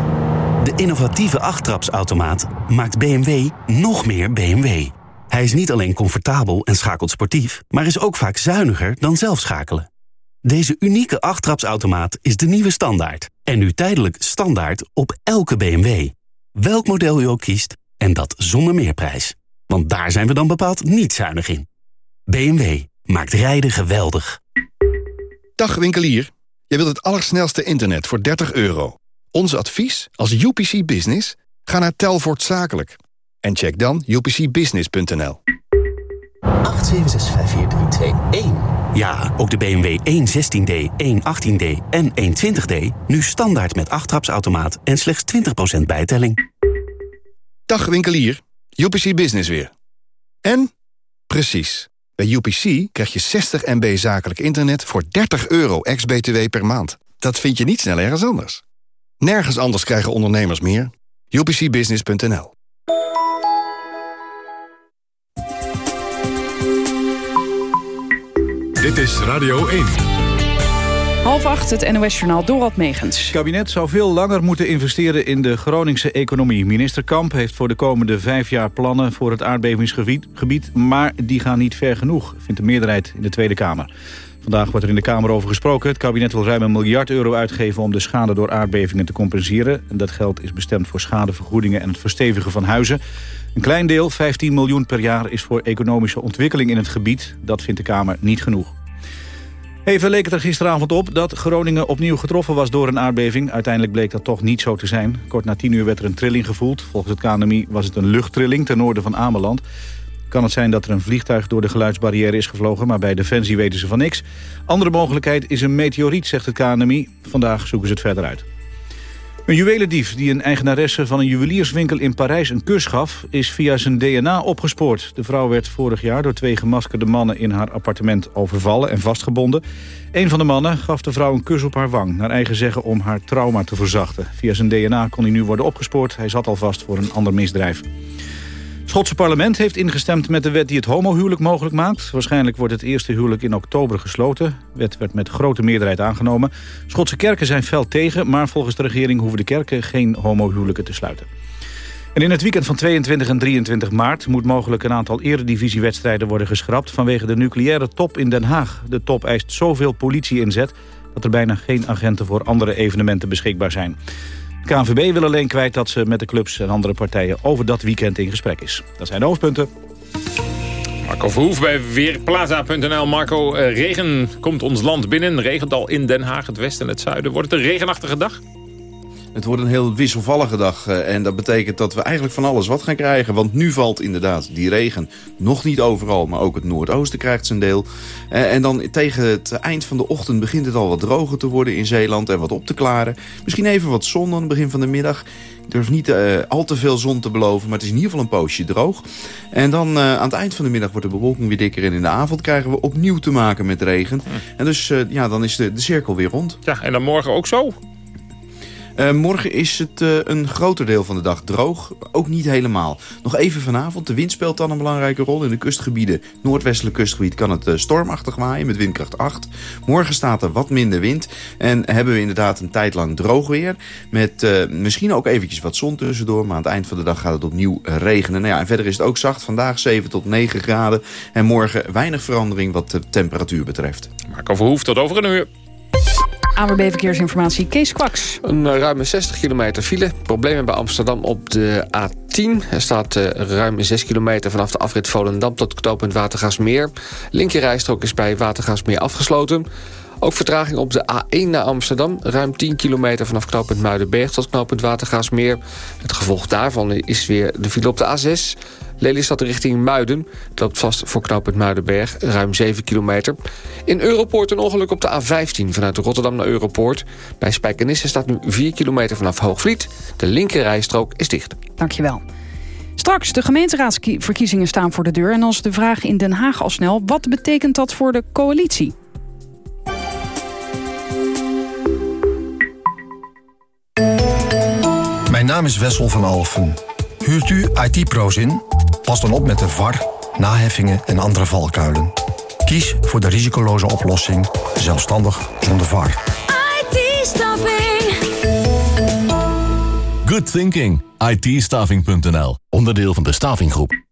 De innovatieve achttrapsautomaat maakt BMW nog meer BMW. Hij is niet alleen comfortabel en schakelt sportief, maar is ook vaak zuiniger dan zelf schakelen. Deze unieke achttrapsautomaat is de nieuwe standaard. En nu tijdelijk standaard op elke BMW. Welk model u ook kiest, en dat zonder meerprijs. Want daar zijn we dan bepaald niet zuinig in. BMW maakt rijden geweldig.
Dag winkelier. Je wilt het allersnelste internet voor 30 euro. Ons advies als UPC Business? Ga naar Telvoort Zakelijk. En check dan upcbusiness.nl.
8765431. Ja, ook de BMW 116D, 118D en 120D. Nu standaard met 8 trapsautomaat en slechts 20% bijtelling.
Dag winkelier. UPC Business weer. En? Precies. Bij UPC krijg je 60 MB zakelijk internet voor 30 euro ex-BTW per maand. Dat vind je niet snel ergens anders. Nergens anders krijgen ondernemers meer. UPCbusiness.nl
Dit is Radio 1.
Half acht, het NOS-journaal Dorald Megens.
Het kabinet zou veel langer moeten investeren in de Groningse economie. Minister Kamp heeft voor de komende vijf jaar plannen voor het aardbevingsgebied... maar die gaan niet ver genoeg, vindt de meerderheid in de Tweede Kamer. Vandaag wordt er in de Kamer over gesproken. Het kabinet wil ruim een miljard euro uitgeven om de schade door aardbevingen te compenseren. En dat geld is bestemd voor schadevergoedingen en het verstevigen van huizen. Een klein deel, 15 miljoen per jaar, is voor economische ontwikkeling in het gebied. Dat vindt de Kamer niet genoeg. Even leek het er gisteravond op dat Groningen opnieuw getroffen was door een aardbeving. Uiteindelijk bleek dat toch niet zo te zijn. Kort na tien uur werd er een trilling gevoeld. Volgens het KNMI was het een luchttrilling ten noorden van Ameland. Kan het zijn dat er een vliegtuig door de geluidsbarrière is gevlogen... maar bij Defensie weten ze van niks. Andere mogelijkheid is een meteoriet, zegt het KNMI. Vandaag zoeken ze het verder uit. Een juwelendief die een eigenaresse van een juwelierswinkel in Parijs een kus gaf... is via zijn DNA opgespoord. De vrouw werd vorig jaar door twee gemaskerde mannen in haar appartement overvallen en vastgebonden. Een van de mannen gaf de vrouw een kus op haar wang, naar eigen zeggen om haar trauma te verzachten. Via zijn DNA kon hij nu worden opgespoord. Hij zat al vast voor een ander misdrijf. Schotse parlement heeft ingestemd met de wet die het homohuwelijk mogelijk maakt. Waarschijnlijk wordt het eerste huwelijk in oktober gesloten. De wet werd met grote meerderheid aangenomen. Schotse kerken zijn fel tegen, maar volgens de regering hoeven de kerken geen homohuwelijken te sluiten. En in het weekend van 22 en 23 maart moet mogelijk een aantal eredivisiewedstrijden worden geschrapt vanwege de nucleaire top in Den Haag. De top eist zoveel politie-inzet dat er bijna geen agenten voor andere evenementen beschikbaar zijn. KNVB wil alleen kwijt dat ze met de clubs en andere partijen over dat weekend in gesprek is. Dat zijn de hoofdpunten.
Marco Verhoef bij Weerplaza.nl. Marco, eh, regen komt ons land binnen. Regent al in Den Haag, het westen en het zuiden. Wordt het een regenachtige dag?
Het wordt een heel wisselvallige dag. Eh, en dat betekent dat we eigenlijk van alles wat gaan krijgen. Want nu valt inderdaad die regen nog niet overal. Maar ook het noordoosten krijgt zijn deel. Eh, en dan tegen het eind van de ochtend begint het al wat droger te worden in Zeeland. En wat op te klaren. Misschien even wat zon aan het begin van de middag. Ik durf niet uh, al te veel zon te beloven. Maar het is in ieder geval een poosje droog. En dan aan het eind van de middag wordt de bewolking weer dikker. En in de avond krijgen we opnieuw te maken met regen. Hm. En dus ja, dan is de, de cirkel weer rond.
Ja, en dan morgen ook zo?
Uh, morgen is het uh, een groter deel van de dag droog. Ook niet helemaal. Nog even vanavond. De wind speelt dan een belangrijke rol. In de kustgebieden, noordwestelijk kustgebied, kan het uh, stormachtig waaien met windkracht 8. Morgen staat er wat minder wind. En hebben we inderdaad een tijd lang droog weer. Met misschien ook eventjes wat zon tussendoor. Maar aan het eind van de dag gaat het opnieuw regenen. Nou ja, en verder is het ook zacht. Vandaag 7 tot 9 graden. En morgen weinig verandering wat de temperatuur betreft.
Marco Verhoef, tot over een uur.
AWB Verkeersinformatie, Kees Kwaks.
Een uh, ruime 60 kilometer file. Problemen bij Amsterdam op de A10. Er staat uh, ruim 6 kilometer vanaf de afrit Volendam tot knooppunt Watergaasmeer. Linkerrijstrook is bij Watergaasmeer afgesloten. Ook vertraging op de A1 naar Amsterdam. Ruim 10 kilometer vanaf knooppunt Muidenberg tot knooppunt Watergaasmeer. Het gevolg daarvan is weer de file op de A6. Lelystad richting Muiden. Het loopt vast voor knooppunt Muidenberg, ruim 7 kilometer. In Europoort een ongeluk op de A15 vanuit Rotterdam naar Europoort. Bij Spijkenisse staat nu 4 kilometer vanaf Hoogvliet. De linkerrijstrook is dicht.
Dankjewel. Straks, de gemeenteraadsverkiezingen staan voor de deur... en als de vraag in Den Haag al snel... wat betekent dat voor de coalitie?
Mijn naam is Wessel van Alfen. Huurt u IT-pro's in? Pas dan op met de VAR, naheffingen en andere valkuilen. Kies voor de risicoloze oplossing, zelfstandig zonder VAR.
IT-staffing.
Good thinking. it onderdeel van de Stavinggroep.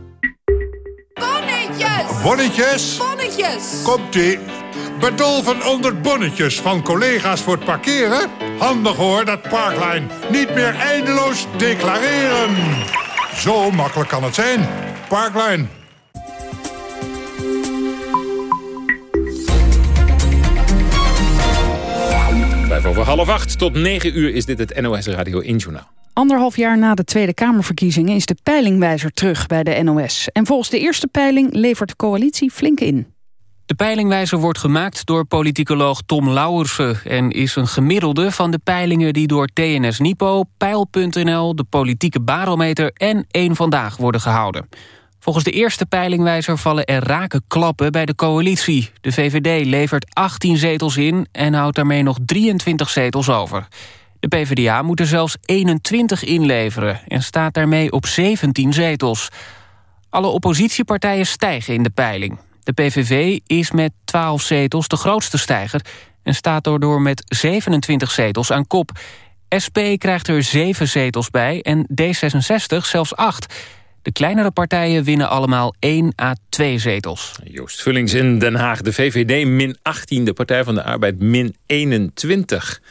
Bonnetjes?
Bonnetjes!
Komt-ie. Bedolven onder bonnetjes van collega's voor het parkeren? Handig hoor, dat Parklijn. Niet meer eindeloos declareren. Zo makkelijk kan het zijn. Parklijn.
Vijf over half acht tot negen uur is dit het NOS Radio 1 Journaal.
Anderhalf jaar na de Tweede Kamerverkiezingen is de peilingwijzer terug bij de NOS. En volgens de eerste peiling levert de coalitie flink in.
De peilingwijzer wordt gemaakt door politicoloog Tom Lauwersen... en is een gemiddelde van de peilingen die door TNS Nipo, Peil.nl... de politieke barometer en één Vandaag worden gehouden. Volgens de eerste peilingwijzer vallen er rake klappen bij de coalitie. De VVD levert 18 zetels in en houdt daarmee nog 23 zetels over. De PvdA moet er zelfs 21 inleveren en staat daarmee op 17 zetels. Alle oppositiepartijen stijgen in de peiling. De PVV is met 12 zetels de grootste stijger... en staat daardoor met 27 zetels aan kop. SP krijgt er 7 zetels bij en D66 zelfs 8. De kleinere partijen winnen allemaal 1 à 2 zetels.
Joost Vullings in Den Haag. De VVD min 18, de Partij van de Arbeid min 21.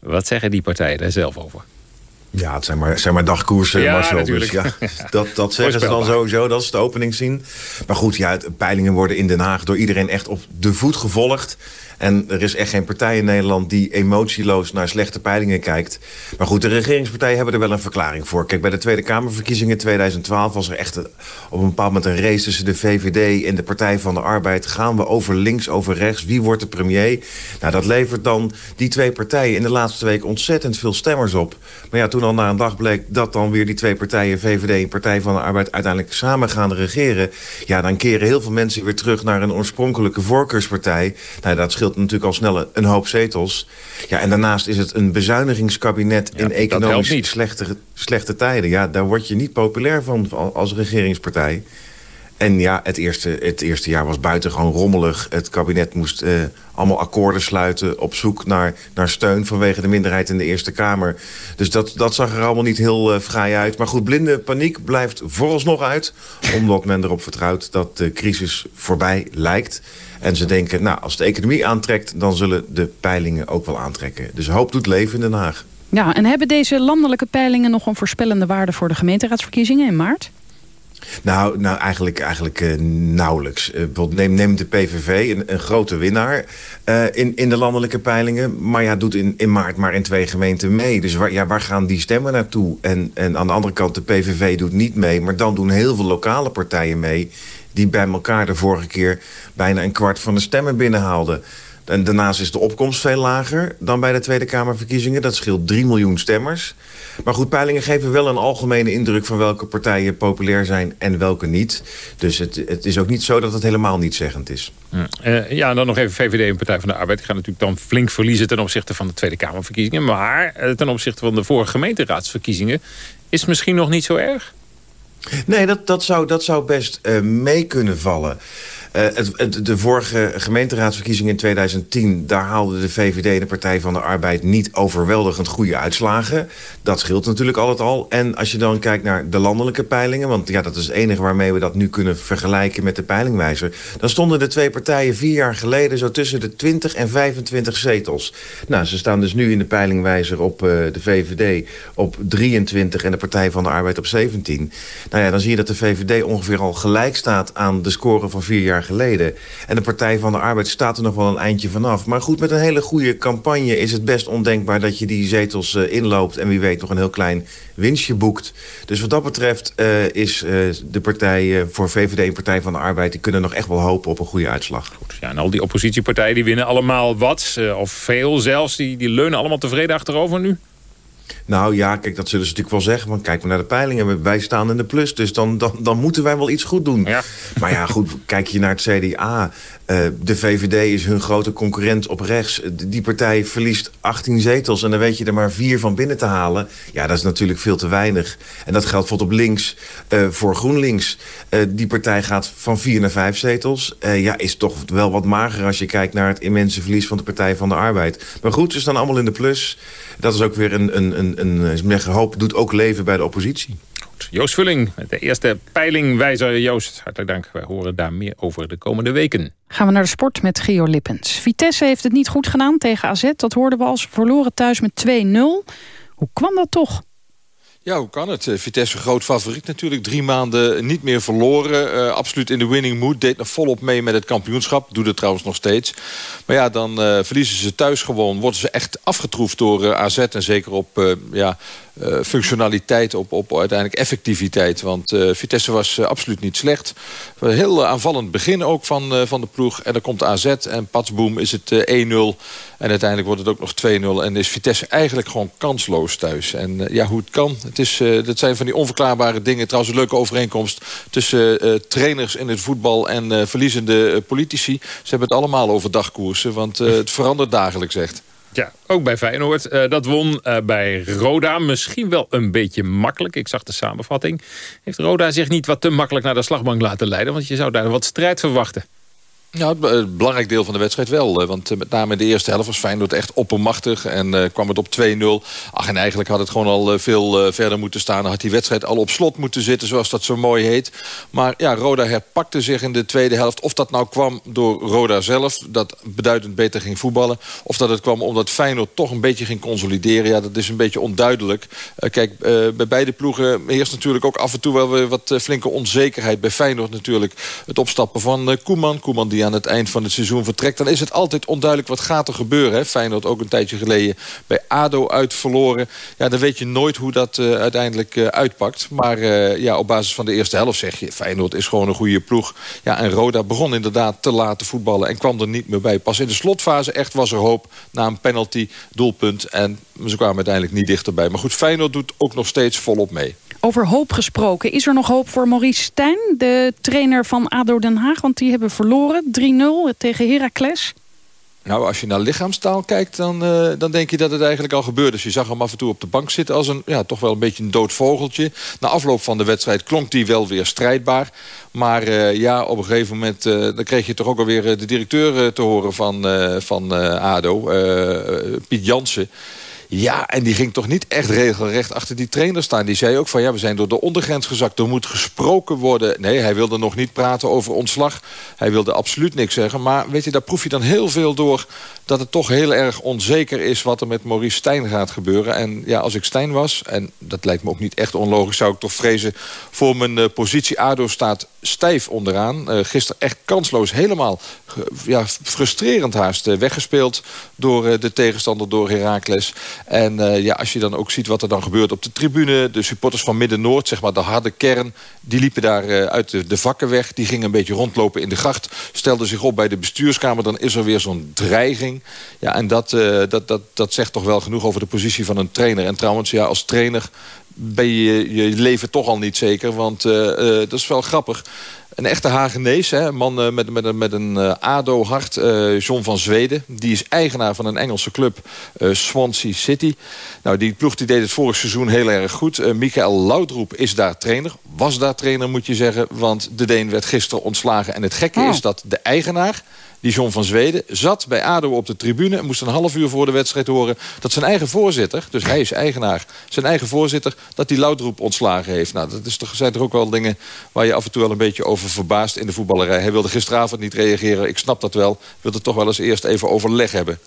Wat zeggen die partijen daar zelf over?
Ja, het zijn maar, zijn maar dagkoersen,
ja,
Marcel.
Natuurlijk.
Dus ja, dat, dat zeggen ze dan sowieso, dat is de openingszien. Maar goed, ja, peilingen worden in Den Haag door iedereen echt op de voet gevolgd. En er is echt geen partij in Nederland die emotieloos naar slechte peilingen kijkt. Maar goed, de regeringspartijen hebben er wel een verklaring voor. Kijk, bij de Tweede Kamerverkiezingen 2012 was er echt op een bepaald moment een race tussen de VVD en de Partij van de Arbeid. Gaan we over links, over rechts? Wie wordt de premier? Nou, dat levert dan die twee partijen in de laatste week ontzettend veel stemmers op. Maar ja, toen al na een dag bleek dat dan weer die twee partijen, VVD en Partij van de Arbeid, uiteindelijk samen gaan regeren. Ja, dan keren heel veel mensen weer terug naar een oorspronkelijke voorkeurspartij. Nou, dat scheelt natuurlijk al snel een hoop zetels. Ja, en daarnaast is het een bezuinigingskabinet in economisch slechte, slechte tijden. Ja, daar word je niet populair van als regeringspartij. En ja, het eerste, het eerste jaar was buitengewoon rommelig. Het kabinet moest uh, allemaal akkoorden sluiten... op zoek naar, naar steun vanwege de minderheid in de Eerste Kamer. Dus dat, dat zag er allemaal niet heel uh, fraai uit. Maar goed, blinde paniek blijft vooralsnog uit... omdat men erop vertrouwt dat de crisis voorbij lijkt. En ze denken, nou, als de economie aantrekt... dan zullen de peilingen ook wel aantrekken. Dus hoop doet leven in Den Haag.
Ja, en hebben deze landelijke peilingen nog een voorspellende waarde... voor de gemeenteraadsverkiezingen in maart?
Nou, nou eigenlijk, eigenlijk uh, nauwelijks. Uh, neem, neem de PVV, een, een grote winnaar uh, in, in de landelijke peilingen. Maar ja, doet in, in maart maar in twee gemeenten mee. Dus waar, ja, waar gaan die stemmen naartoe? En, en aan de andere kant, de PVV doet niet mee. Maar dan doen heel veel lokale partijen mee... die bij elkaar de vorige keer bijna een kwart van de stemmen binnenhaalden. En daarnaast is de opkomst veel lager dan bij de Tweede Kamerverkiezingen. Dat scheelt 3 miljoen stemmers. Maar goed, peilingen geven wel een algemene indruk... van welke partijen populair zijn en welke niet. Dus het, het is ook niet zo dat het helemaal niet zeggend is.
Ja, uh, ja en dan nog even VVD en Partij van de Arbeid. Gaan natuurlijk dan flink verliezen ten opzichte van de Tweede Kamerverkiezingen. Maar uh, ten opzichte van de vorige gemeenteraadsverkiezingen... is het misschien nog niet zo erg?
Nee, dat, dat, zou, dat zou best uh, mee kunnen vallen. Het, de vorige gemeenteraadsverkiezingen in 2010... daar haalde de VVD de Partij van de Arbeid niet overweldigend goede uitslagen. Dat scheelt natuurlijk altijd al. En als je dan kijkt naar de landelijke peilingen... want ja, dat is het enige waarmee we dat nu kunnen vergelijken met de peilingwijzer... dan stonden de twee partijen vier jaar geleden... zo tussen de 20 en 25 zetels. Nou, ze staan dus nu in de peilingwijzer op uh, de VVD op 23... en de Partij van de Arbeid op 17. Nou ja, dan zie je dat de VVD ongeveer al gelijk staat... aan de score van vier geleden. En de Partij van de Arbeid staat er nog wel een eindje vanaf. Maar goed, met een hele goede campagne is het best ondenkbaar... dat je die zetels uh, inloopt en wie weet nog een heel klein winstje boekt. Dus wat dat betreft uh, is uh, de partij voor VVD en Partij van de Arbeid... die kunnen nog echt wel hopen op een goede uitslag.
Goed, ja, en al die oppositiepartijen die winnen allemaal wat, of veel zelfs... Die, die leunen allemaal tevreden achterover nu?
Nou ja, kijk, dat zullen ze natuurlijk wel zeggen. Want kijk maar naar de peilingen. Wij staan in de plus, dus dan, dan, dan moeten wij wel iets goed doen. Ja. Maar ja, goed, kijk je naar het CDA. Uh, de VVD is hun grote concurrent op rechts. Die partij verliest 18 zetels en dan weet je er maar vier van binnen te halen. Ja, dat is natuurlijk veel te weinig. En dat geldt bijvoorbeeld op links uh, voor GroenLinks. Uh, die partij gaat van vier naar vijf zetels. ja, is toch wel wat mager als je kijkt naar het immense verlies van de Partij van de Arbeid. Maar goed, ze staan allemaal in de plus. Dat is ook weer een, een, een, een, een hoop, doet ook leven bij de oppositie.
Goed. Joost Vulling met de eerste peilingwijzer. Joost, hartelijk dank. Wij horen daar meer over de komende weken.
Gaan we naar de sport met Gio Lippens. Vitesse heeft het niet goed gedaan tegen AZ. Dat hoorden we als verloren thuis met 2-0. Hoe kwam dat toch?
Ja, hoe kan het? Eh, Vitesse groot favoriet natuurlijk. Drie maanden niet meer verloren. Uh, absoluut in de winning mood. Deed nog volop mee met het kampioenschap. Doet het trouwens nog steeds. Maar ja, dan uh, verliezen ze thuis gewoon. Worden ze echt afgetroefd door AZ. En zeker op ja, uh, functionaliteit, op, op uiteindelijk effectiviteit. Want uh, Vitesse was uh, absoluut niet slecht. Een heel aanvallend begin ook van, van de ploeg. En dan komt AZ en patsboom is het 1-0. En uiteindelijk wordt het ook nog 2-0. En is Vitesse eigenlijk gewoon kansloos thuis. En ja, hoe het kan. Het is, dat zijn van die onverklaarbare dingen. Trouwens een leuke overeenkomst tussen trainers in het voetbal... en verliezende politici. Ze hebben het allemaal over dagkoersen. Want het verandert dagelijks echt.
Ja, ook bij Feyenoord. Uh, dat won uh, bij Roda. Misschien wel een beetje makkelijk. Ik zag de samenvatting. Heeft Roda zich niet wat te makkelijk naar de slagbank laten leiden? Want je zou daar wat strijd verwachten.
Ja, het belangrijk deel van de wedstrijd wel. Want eh, met name in de eerste helft was Feyenoord echt oppermachtig. En uh, kwam het op 2-0. Ach, en eigenlijk had het gewoon al veel verder moeten staan. Had die wedstrijd al op slot moeten zitten, zoals dat zo mooi heet. Maar ja, Roda herpakte zich in de tweede helft. Of dat nou kwam door Roda zelf, dat beduidend beter ging voetballen. Of dat het kwam omdat Feyenoord toch een beetje ging consolideren. Ja, dat is een beetje onduidelijk. Kijk, bij beide ploegen heerst natuurlijk ook af en toe wel weer wat flinke onzekerheid. Bij Feyenoord natuurlijk het opstappen van Koeman. Koeman die aan het eind van het seizoen vertrekt... dan is het altijd onduidelijk wat gaat er gebeuren. Hè? Feyenoord ook een tijdje geleden bij ADO uit verloren. Ja, dan weet je nooit hoe dat uh, uiteindelijk uh, uitpakt. Maar uh, ja, op basis van de eerste helft zeg je... Feyenoord is gewoon een goede ploeg. Ja, en Roda begon inderdaad te laten voetballen... en kwam er niet meer bij. Pas in de slotfase echt was er hoop na een penalty, doelpunt... en ze kwamen uiteindelijk niet dichterbij. Maar goed, Feyenoord doet ook nog steeds volop mee.
Over hoop gesproken. Is er nog hoop voor Maurice Stijn, de trainer van ADO Den Haag? Want die hebben verloren, 3-0 tegen Heracles.
Nou, als je naar lichaamstaal kijkt, dan, uh, dan denk je dat het eigenlijk al gebeurd is. Je zag hem af en toe op de bank zitten als een, ja, toch wel een beetje een dood vogeltje. Na afloop van de wedstrijd klonk hij wel weer strijdbaar. Maar uh, ja, op een gegeven moment dan kreeg je toch ook alweer de directeur te horen van, van ADO, Piet Jansen. Ja, en die ging toch niet echt regelrecht achter die trainer staan. Die zei ook van ja, we zijn door de ondergrens gezakt. Er moet gesproken worden. Nee, hij wilde nog niet praten over ontslag. Hij wilde absoluut niks zeggen. Maar weet je, daar proef je dan heel veel door... dat het toch heel erg onzeker is wat er met Maurice Stijn gaat gebeuren. En ja, als ik Stijn was, en dat lijkt me ook niet echt onlogisch... zou ik toch vrezen voor mijn uh, positie. ADO staat stijf onderaan. Uh, gisteren echt kansloos, helemaal ja, frustrerend haast uh, weggespeeld... door de tegenstander, door Heracles... En ja, als je dan ook ziet wat er dan gebeurt op de tribune... de supporters van Midden-Noord, zeg maar de harde kern... die liepen daar uit de, de, vakken weg. Die gingen een beetje rondlopen in de gracht. Stelden zich op bij de bestuurskamer. Dan is er weer zo'n dreiging. Ja, en dat, dat, dat, dat zegt toch wel genoeg over de positie van een trainer. En trouwens, ja, als trainer ben je je leven toch al niet zeker. Want dat is wel grappig. Een echte Hagenees, hè? een man met, met, met een uh, ADO-hart, uh, John van Zweden. Die is eigenaar van een Engelse club, Swansea City. Nou, die ploeg die deed het vorig seizoen heel erg goed. Michael Laudroep is daar trainer. Was daar trainer, moet je zeggen. Want de Deen werd gisteren ontslagen. En het gekke oh. is dat de eigenaar die John van Zweden, zat bij ADO op de tribune... en moest een half uur voor de wedstrijd horen dat zijn eigen voorzitter... dus hij is eigenaar, zijn eigen voorzitter... dat die Loudroep ontslagen heeft. Nou, dat is toch, zijn er ook wel dingen waar je af en toe wel een beetje over verbaast in de voetballerij. Hij wilde gisteravond niet reageren, ik snap dat wel. Wilde toch wel eens eerst even overleg hebben.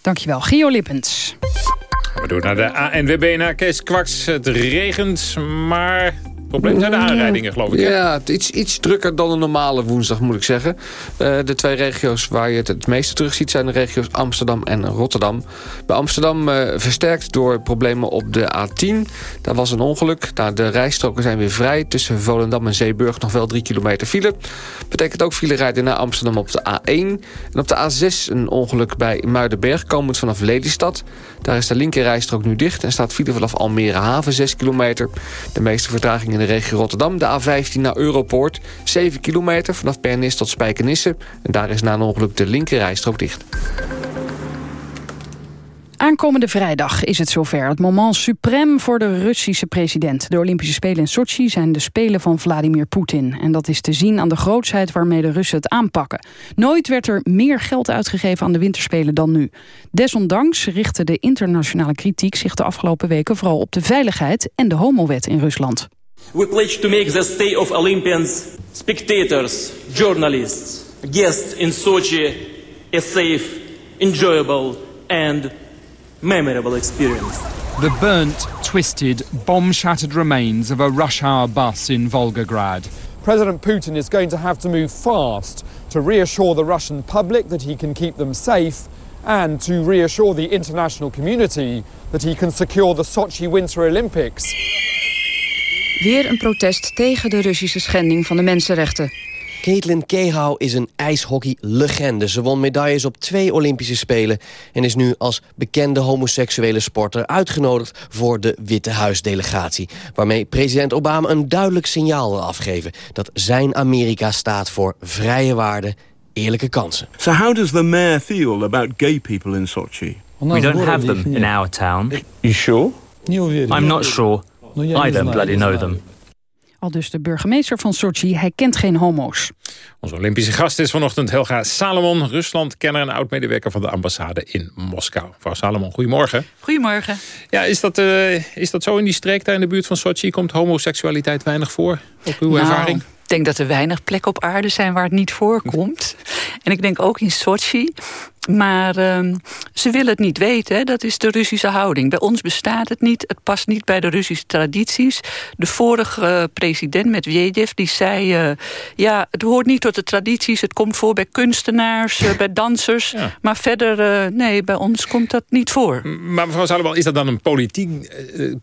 Dankjewel, Gio Lippens.
We doen naar de ANWB, naar Kees Kwaks. Het regent, maar probleem zijn de aanrijdingen, geloof ik.
Ja, iets, iets drukker dan een normale woensdag, moet ik zeggen. Uh, de twee regio's waar je het het meeste terug ziet... zijn de regio's Amsterdam en Rotterdam. Bij Amsterdam uh, versterkt door problemen op de A10. Daar was een ongeluk. Nou, de rijstroken zijn weer vrij. Tussen Volendam en Zeeburg nog wel drie kilometer file. Betekent ook file rijden naar Amsterdam op de A1. En op de A6 een ongeluk bij Muidenberg... komend vanaf Lelystad. Daar is de linkerrijstrook nu dicht... en staat file vanaf Almere Haven 6 kilometer. De meeste vertraging in de regio Rotterdam. De A15 naar Europoort. 7 kilometer vanaf Pernis tot Spijkenisse. En daar is na een ongeluk de linkerrijstrook dicht.
Aankomende vrijdag is het zover. Het moment suprême voor de Russische president. De Olympische Spelen in Sochi zijn de Spelen van Vladimir Poetin. En dat is te zien aan de grootsheid waarmee de Russen het aanpakken. Nooit werd er meer geld uitgegeven aan de winterspelen dan nu. Desondanks richtte de internationale kritiek zich de afgelopen weken... vooral op de veiligheid en de homowet in Rusland.
We pledge to make the stay of Olympians, spectators, journalists, guests in Sochi a safe, enjoyable and memorable experience.
The burnt, twisted, bomb-shattered remains of a rush hour bus in Volgograd.
President Putin is going to have to move fast to reassure the Russian public that he can keep them safe and to reassure the international community that he can secure the Sochi Winter Olympics.
Weer een protest tegen de Russische schending van de mensenrechten.
Caitlin Kehau is een ijshockey-legende. Ze won medailles op twee Olympische Spelen... en is nu als bekende homoseksuele sporter uitgenodigd... voor de Witte Huisdelegatie. Waarmee president Obama een duidelijk signaal wil afgeven... dat zijn Amerika staat voor vrije waarden, eerlijke kansen.
So how does the mayor feel about gay people in Sochi?
We don't have them in our town. You sure? I'm not sure. I don't bloody know them.
Al dus de burgemeester van Sochi, hij kent geen homo's.
Onze Olympische gast is vanochtend Helga Salomon, Rusland-kenner en oud-medewerker van de ambassade in Moskou. Mevrouw Salomon, goedemorgen.
Goedemorgen.
Ja, is dat, uh, is dat zo in die streek daar in de buurt van Sochi? Komt homoseksualiteit weinig voor, op uw
nou,
ervaring?
Ik denk dat er weinig plekken op aarde zijn waar het niet voorkomt. en ik denk ook in Sochi. Maar uh, ze willen het niet weten. Hè? Dat is de Russische houding. Bij ons bestaat het niet. Het past niet bij de Russische tradities. De vorige uh, president Medvedev die zei... Uh, ja, het hoort niet tot de tradities. Het komt voor bij kunstenaars, eh, bij dansers. Ja. Maar verder, nee, bij ons komt dat niet voor.
Maar mevrouw Zalebal, is dat dan een politiek,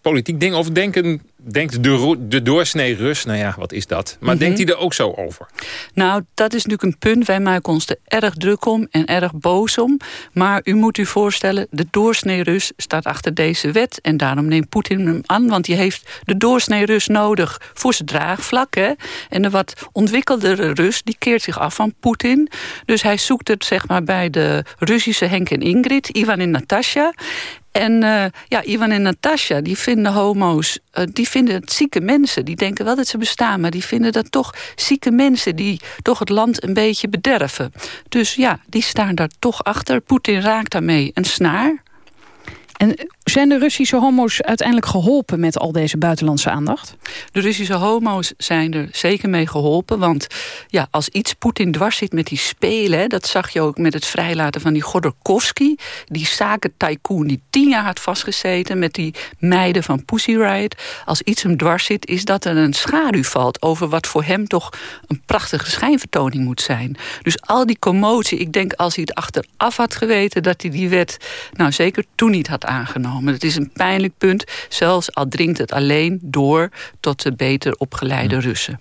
politiek ding? Of denken denkt de, de doorsnee Rus, nou ja, wat is dat? Maar mm -hmm. denkt hij er ook zo over?
Nou, dat is natuurlijk een punt. Wij maken ons er erg druk om en erg boos om. Maar u moet u voorstellen, de doorsnee Rus staat achter deze wet. En daarom neemt Poetin hem aan. Want die heeft de doorsnee Rus nodig voor zijn draagvlak. Hè? En de wat ontwikkeldere Rus, die keert zich af van Poetin. Dus hij zoekt het zeg maar bij de Russische Henk en Ingrid, Ivan en Natasja. En uh, ja, Ivan en Natasja, die vinden homo's, uh, die vinden het zieke mensen. Die denken wel dat ze bestaan, maar die vinden dat toch zieke mensen... die toch het land een beetje bederven. Dus ja, die staan daar toch achter. Poetin raakt daarmee een snaar.
En zijn de Russische homo's uiteindelijk geholpen met al deze buitenlandse aandacht?
De Russische homo's zijn er zeker mee geholpen. Want ja, als iets Poetin dwars zit met die spelen... dat zag je ook met het vrijlaten van die Godorkovsky... die zaken-tycoon die tien jaar had vastgezeten... met die meiden van Pussy Riot. Als iets hem dwars zit, is dat er een schaduw valt... over wat voor hem toch een prachtige schijnvertoning moet zijn. Dus al die commotie, ik denk als hij het achteraf had geweten... dat hij die wet nou zeker toen niet had aangenomen. Het is een pijnlijk punt, zelfs al dringt het alleen door tot de beter opgeleide Russen.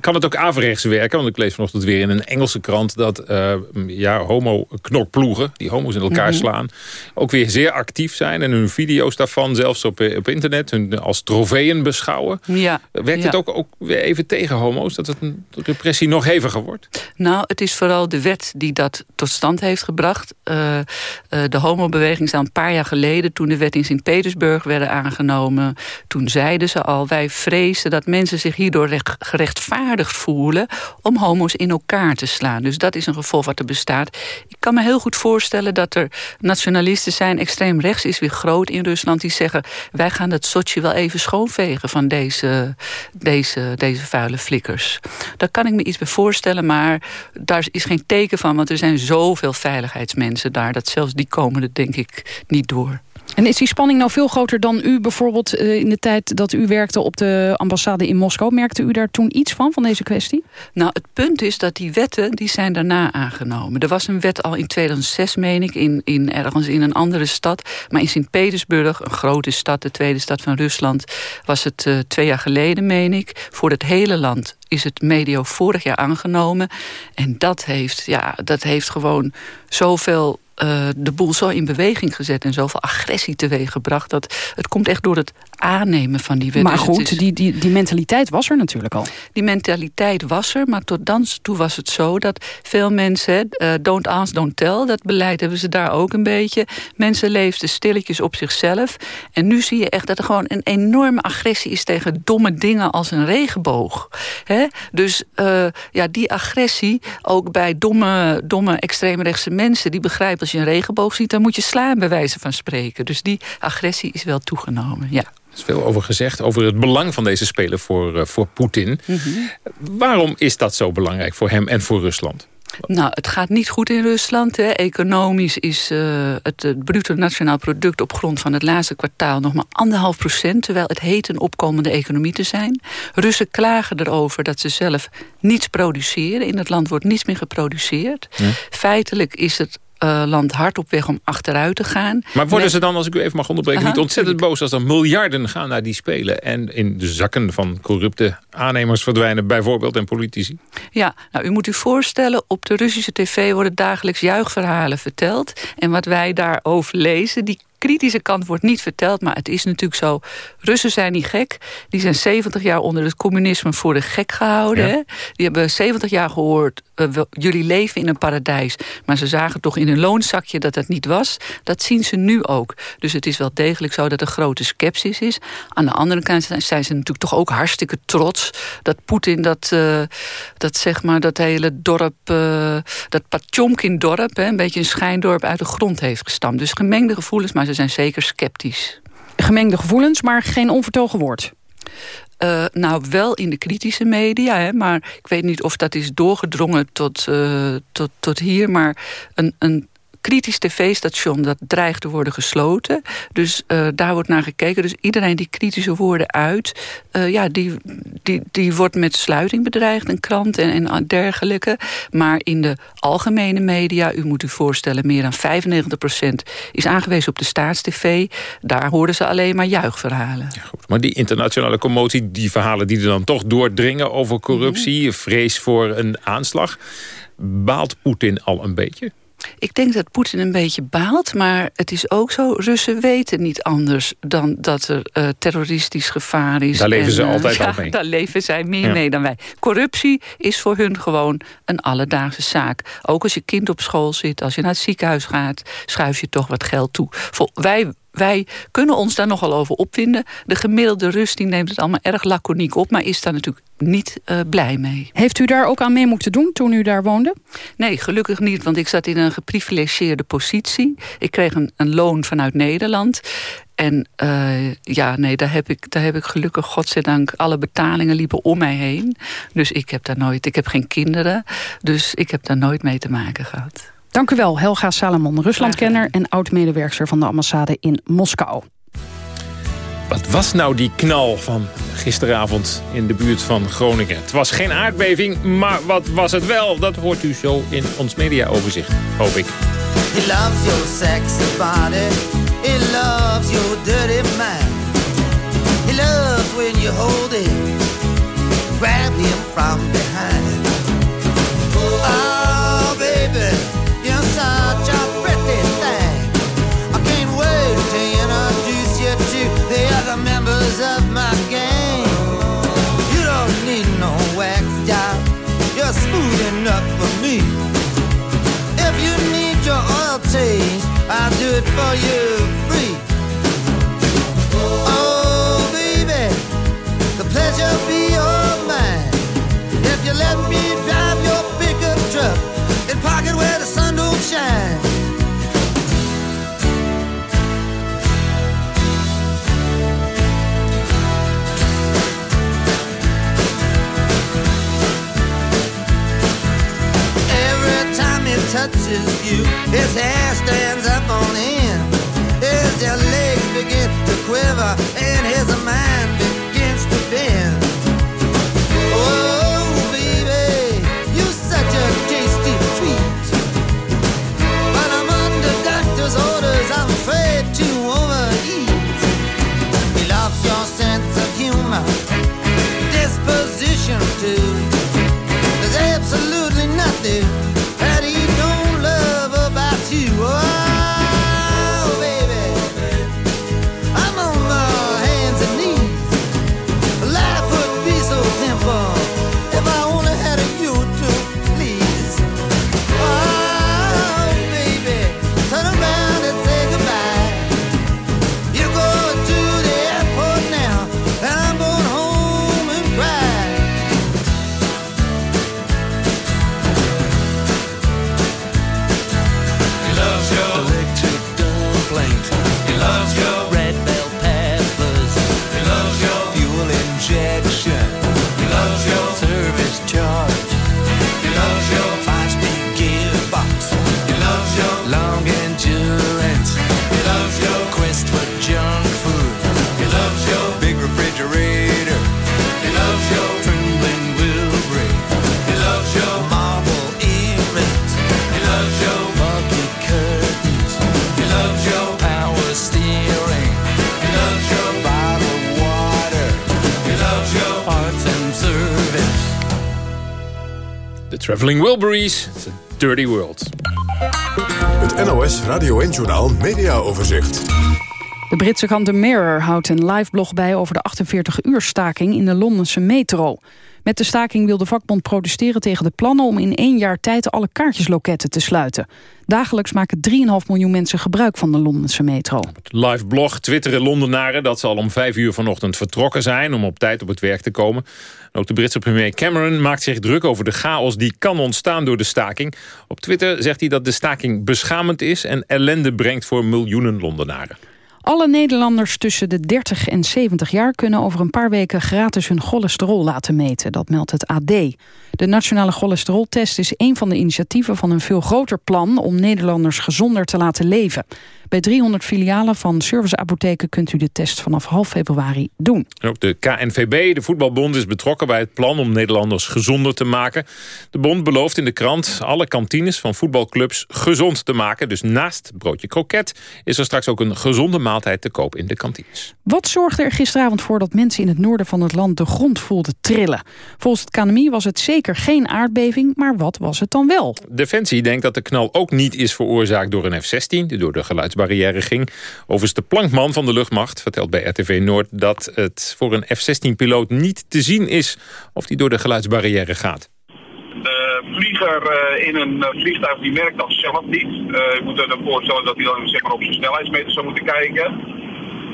kan het ook averechts werken? Want ik lees vanochtend weer in een Engelse krant dat uh, ja, homo-knokploegen, die homo's in elkaar mm -hmm. slaan, ook weer zeer actief zijn en hun video's daarvan zelfs op, op internet hun als trofeeën beschouwen.
Ja,
Werkt
ja.
het ook, ook weer even tegen homo's, dat het een repressie nog heviger wordt?
Nou, het is vooral de wet die dat tot stand heeft gebracht. Uh, uh, de homobeweging is al een paar jaar geleden, toen de wet in Sint-Petersburg werden aangenomen... toen zeiden ze al, wij vrezen dat mensen zich hierdoor recht, gerechtvaardigd voelen... om homo's in elkaar te slaan. Dus dat is een gevolg wat er bestaat. Ik kan me heel goed voorstellen dat er nationalisten zijn... extreem rechts is weer groot in Rusland... die zeggen, wij gaan het Sochi wel even schoonvegen... van deze, deze, deze vuile flikkers. Daar kan ik me iets bij voorstellen, maar daar is geen teken van... want er zijn zoveel veiligheidsmensen daar... dat zelfs die komen er denk ik niet door.
En is die spanning nou veel groter dan u bijvoorbeeld eh, in de tijd dat u werkte op de ambassade in Moskou? Merkte u daar toen iets van, van deze kwestie?
Nou, het punt is dat die wetten, die zijn daarna aangenomen. Er was een wet al in 2006, meen ik, in, in ergens in een andere stad. Maar in Sint-Petersburg, een grote stad, de tweede stad van Rusland... was het uh, twee jaar geleden, meen ik, voor het hele land is het medio vorig jaar aangenomen. En dat heeft, ja, dat heeft gewoon zoveel uh, de boel zo in beweging gezet... en zoveel agressie teweeggebracht... dat het komt echt door het aannemen van die wet.
Maar dus goed, die, die, die mentaliteit was er natuurlijk al.
Die mentaliteit was er, maar tot dan toe was het zo... dat veel mensen, uh, don't ask, don't tell... dat beleid hebben ze daar ook een beetje. Mensen leefden stilletjes op zichzelf. En nu zie je echt dat er gewoon een enorme agressie is... tegen domme dingen als een regenboog. He? Dus uh, ja, die agressie, ook bij domme, domme extreemrechtse mensen... die begrijpen als je een regenboog ziet, dan moet je slaan bij wijze van spreken. Dus die agressie is wel toegenomen, ja.
Er is veel over gezegd, over het belang van deze spelen voor, uh, voor Poetin. Mm -hmm. Waarom is dat zo belangrijk voor hem en voor Rusland?
Nou, het gaat niet goed in Rusland. Hè. Economisch is uh, het, het bruto nationaal product op grond van het laatste kwartaal nog maar anderhalf procent, terwijl het heet een opkomende economie te zijn. Russen klagen erover dat ze zelf niets produceren. In het land wordt niets meer geproduceerd. Ja. Feitelijk is het uh, land hard op weg om achteruit te gaan.
Maar worden ze dan, als ik u even mag onderbreken... Aha, niet ontzettend boos als er miljarden gaan naar die spelen... en in de zakken van corrupte aannemers verdwijnen bijvoorbeeld en politici?
Ja, nou u moet u voorstellen... op de Russische tv worden dagelijks juichverhalen verteld... en wat wij daarover lezen... die kritische kant wordt niet verteld, maar het is natuurlijk zo. Russen zijn niet gek. Die zijn 70 jaar onder het communisme voor de gek gehouden. Ja. Hè? Die hebben 70 jaar gehoord, uh, jullie leven in een paradijs. Maar ze zagen toch in hun loonzakje dat dat niet was. Dat zien ze nu ook. Dus het is wel degelijk zo dat er grote sceptisch is. Aan de andere kant zijn ze natuurlijk toch ook hartstikke trots... dat Poetin dat, uh, dat, zeg maar, dat hele dorp, uh, dat Patjomkin-dorp... een beetje een schijndorp uit de grond heeft gestampt. Dus gemengde gevoelens, maar ze zijn zeker sceptisch.
Gemengde gevoelens, maar geen onvertogen woord.
Uh, nou, wel in de kritische media, hè, maar ik weet niet of dat is doorgedrongen tot, uh, tot, tot hier. Maar een, een kritisch tv-station dat dreigt te worden gesloten. Dus uh, daar wordt naar gekeken. Dus iedereen die kritische woorden uit... Uh, ja, die, die, die wordt met sluiting bedreigd, een krant en, en dergelijke. Maar in de algemene media, u moet u voorstellen... meer dan 95% is aangewezen op de staatstv. Daar hoorden ze alleen maar juichverhalen.
Ja, goed. Maar die internationale commotie, die verhalen die er dan toch doordringen... over corruptie, -hmm. vrees voor een aanslag... baalt Poetin al een beetje?
Ik denk dat Poetin een beetje baalt, maar het is ook zo... Russen weten niet anders dan dat er uh, terroristisch gevaar is.
Daar leven
en,
ze altijd
uh,
al mee.
Ja, daar leven zij meer ja. mee dan wij. Corruptie is voor hun gewoon een alledaagse zaak. Ook als je kind op school zit, als je naar het ziekenhuis gaat... schuif je toch wat geld toe. Wij wij kunnen ons daar nogal over opwinden. De gemiddelde Rus die neemt het allemaal erg laconiek op... maar is daar natuurlijk niet uh, blij mee.
Heeft u daar ook aan mee moeten doen toen u daar woonde?
Nee, gelukkig niet, want ik zat in een geprivilegeerde positie. Ik kreeg een, een loon vanuit Nederland... En uh, ja, nee, daar heb, ik, daar heb ik gelukkig, godzijdank, alle betalingen liepen om mij heen. Dus ik heb daar nooit, ik heb geen kinderen, dus ik heb daar nooit mee te maken gehad.
Dank u wel, Helga Salomon, Ruslandkenner en oud-medewerkster van de ambassade in Moskou.
Wat was nou die knal van gisteravond in de buurt van Groningen? Het was geen aardbeving, maar wat was het wel? Dat hoort u zo in ons mediaoverzicht, hoop ik. He loves your sexy body. He loves your dirty mind. He loves when you hold him. Grab him from behind. Members of my gang. You don't need no wax job, you're smooth enough for me. If you need your oil change, I'll do it for you touches you, his hair stands up on end.
as
Traveling Wilburys. It's a dirty world.
Het NOS Radio 1-journaal Mediaoverzicht.
De Britse krant The Mirror houdt een live blog bij over de 48-uur staking in de Londense metro. Met de staking wil de vakbond protesteren tegen de plannen om in één jaar tijd alle kaartjesloketten te sluiten. Dagelijks maken 3,5 miljoen mensen gebruik van de Londense metro.
Live blog twitteren Londenaren dat ze al om vijf uur vanochtend vertrokken zijn... om op tijd op het werk te komen. Ook de Britse premier Cameron maakt zich druk over de chaos... die kan ontstaan door de staking. Op Twitter zegt hij dat de staking beschamend is... en ellende brengt voor miljoenen Londenaren.
Alle Nederlanders tussen de 30 en 70 jaar kunnen over een paar weken gratis hun cholesterol laten meten. Dat meldt het AD. De nationale cholesteroltest is een van de initiatieven van een veel groter plan om Nederlanders gezonder te laten leven. Bij 300 filialen van serviceapotheken kunt u de test vanaf half februari doen.
En ook de KNVB, de voetbalbond, is betrokken bij het plan om Nederlanders gezonder te maken. De bond belooft in de krant alle kantines van voetbalclubs gezond te maken. Dus naast broodje kroket is er straks ook een gezonde maaltijd te koop in de kantines.
Wat zorgde er gisteravond voor dat mensen in het noorden van het land de grond voelden trillen? Volgens het KNMI was het zeker geen aardbeving, maar wat was het dan wel?
Defensie denkt dat de knal ook niet is veroorzaakt door een F-16... die door de geluidsbarrière ging. Overigens de plankman van de luchtmacht vertelt bij RTV Noord... dat het voor een F-16-piloot niet te zien is of die door de geluidsbarrière gaat.
De vlieger eh, in een eh, vliegtuig die merkt dat zelf niet. Eh, je moet er voorstellen dat hij dan zeg maar, op zijn snelheidsmeter zou moeten kijken.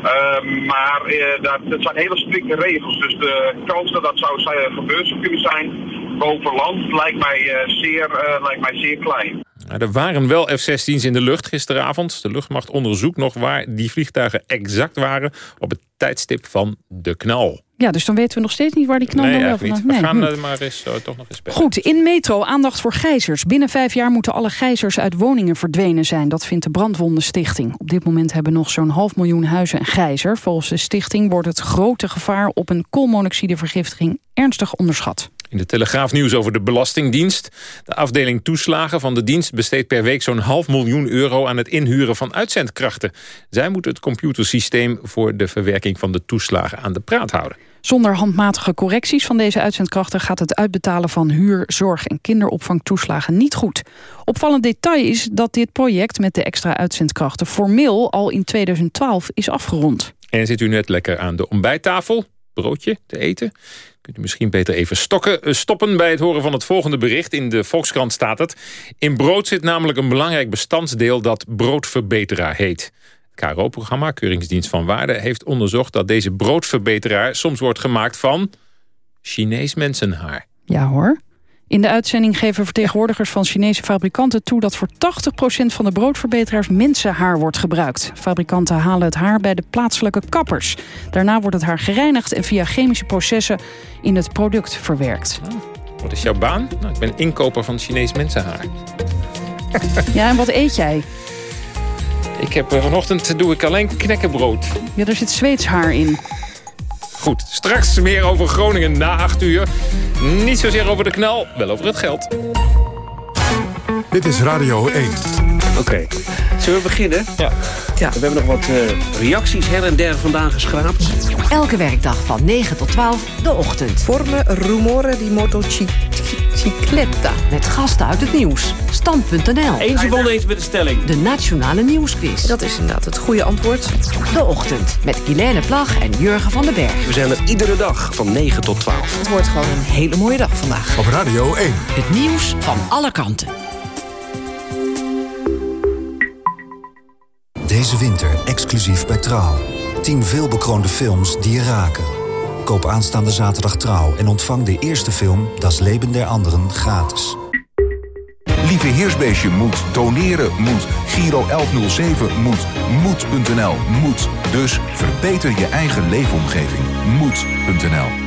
Uh, maar uh, dat, zijn hele strikte regels. Dus de kans dat dat zou zijn, gebeurd zou kunnen zijn boven land lijkt mij, uh, zeer, lijkt mij zeer klein.
Er waren wel F-16's in de lucht gisteravond. De luchtmacht onderzoekt nog waar die vliegtuigen exact waren... op het tijdstip van de knal.
Ja, dus dan weten we nog steeds niet waar die knal
nee,
dan wel
vanaf.
Nee,
We gaan
hm.
maar eens, uh, toch nog eens bellen.
Goed, in Metro aandacht voor gijzers. Binnen vijf jaar moeten alle gijzers uit woningen verdwenen zijn. Dat vindt de Brandwondenstichting. Op dit moment hebben nog zo'n half miljoen huizen een gijzer. Volgens de stichting wordt het grote gevaar op een koolmonoxidevergiftiging ernstig onderschat.
In de Telegraaf nieuws over de Belastingdienst. De afdeling toeslagen van de dienst besteedt per week zo'n half miljoen euro aan het inhuren van uitzendkrachten. Zij moeten het computersysteem voor de verwerking van de toeslagen aan de praat houden.
Zonder handmatige correcties van deze uitzendkrachten gaat het uitbetalen van huur, zorg en kinderopvangtoeslagen niet goed. Opvallend detail is dat dit project met de extra uitzendkrachten formeel al in 2012 is afgerond.
En zit u net lekker aan de ontbijttafel, broodje te eten? Kunt u misschien beter even stokken, stoppen bij het horen van het volgende bericht. In de Volkskrant staat het. In brood zit namelijk een belangrijk bestandsdeel dat broodverbeteraar heet. Het KRO-programma, Keuringsdienst van Waarde, heeft onderzocht dat deze broodverbeteraar soms wordt gemaakt van Chinees mensenhaar.
Ja hoor. In de uitzending geven vertegenwoordigers van Chinese fabrikanten toe... dat voor 80% van de broodverbeteraars mensenhaar wordt gebruikt. Fabrikanten halen het haar bij de plaatselijke kappers. Daarna wordt het haar gereinigd en via chemische processen in het product verwerkt.
Wat is jouw baan? Nou, ik ben inkoper van Chinees mensenhaar.
Ja, en wat eet jij?
Ik heb eh, vanochtend doe ik alleen knekkenbrood.
Ja, er zit Zweeds haar in.
Goed, straks meer over Groningen na 8 uur. Niet zozeer over de knal, wel over het geld.
Dit is Radio 1.
Oké. Zullen we beginnen?
Ja.
ja. We hebben nog wat eh, reacties her en der vandaan geschraapt.
Elke werkdag van 9 tot 12, de ochtend.
Forme rumore di motocicletta.
Met gasten uit het nieuws. Stand.nl.
Eens of oneens met de stelling.
De Nationale Nieuwsquiz.
Dat is inderdaad het goede antwoord.
De ochtend. Met Guilaine Plag en Jurgen van den Berg.
We zijn er iedere dag van 9 tot 12.
Het wordt gewoon een hele mooie dag vandaag.
Op Radio 1.
Het nieuws van alle kanten.
Deze winter exclusief bij Trouw. 10 veelbekroonde films die je raken. Koop aanstaande zaterdag Trouw en ontvang de eerste film Das Leben der Anderen gratis.
Lieve Heersbeestje moet, doneren moet, Giro 1107 moet, moed.nl moet. Dus verbeter je eigen leefomgeving. Moed.nl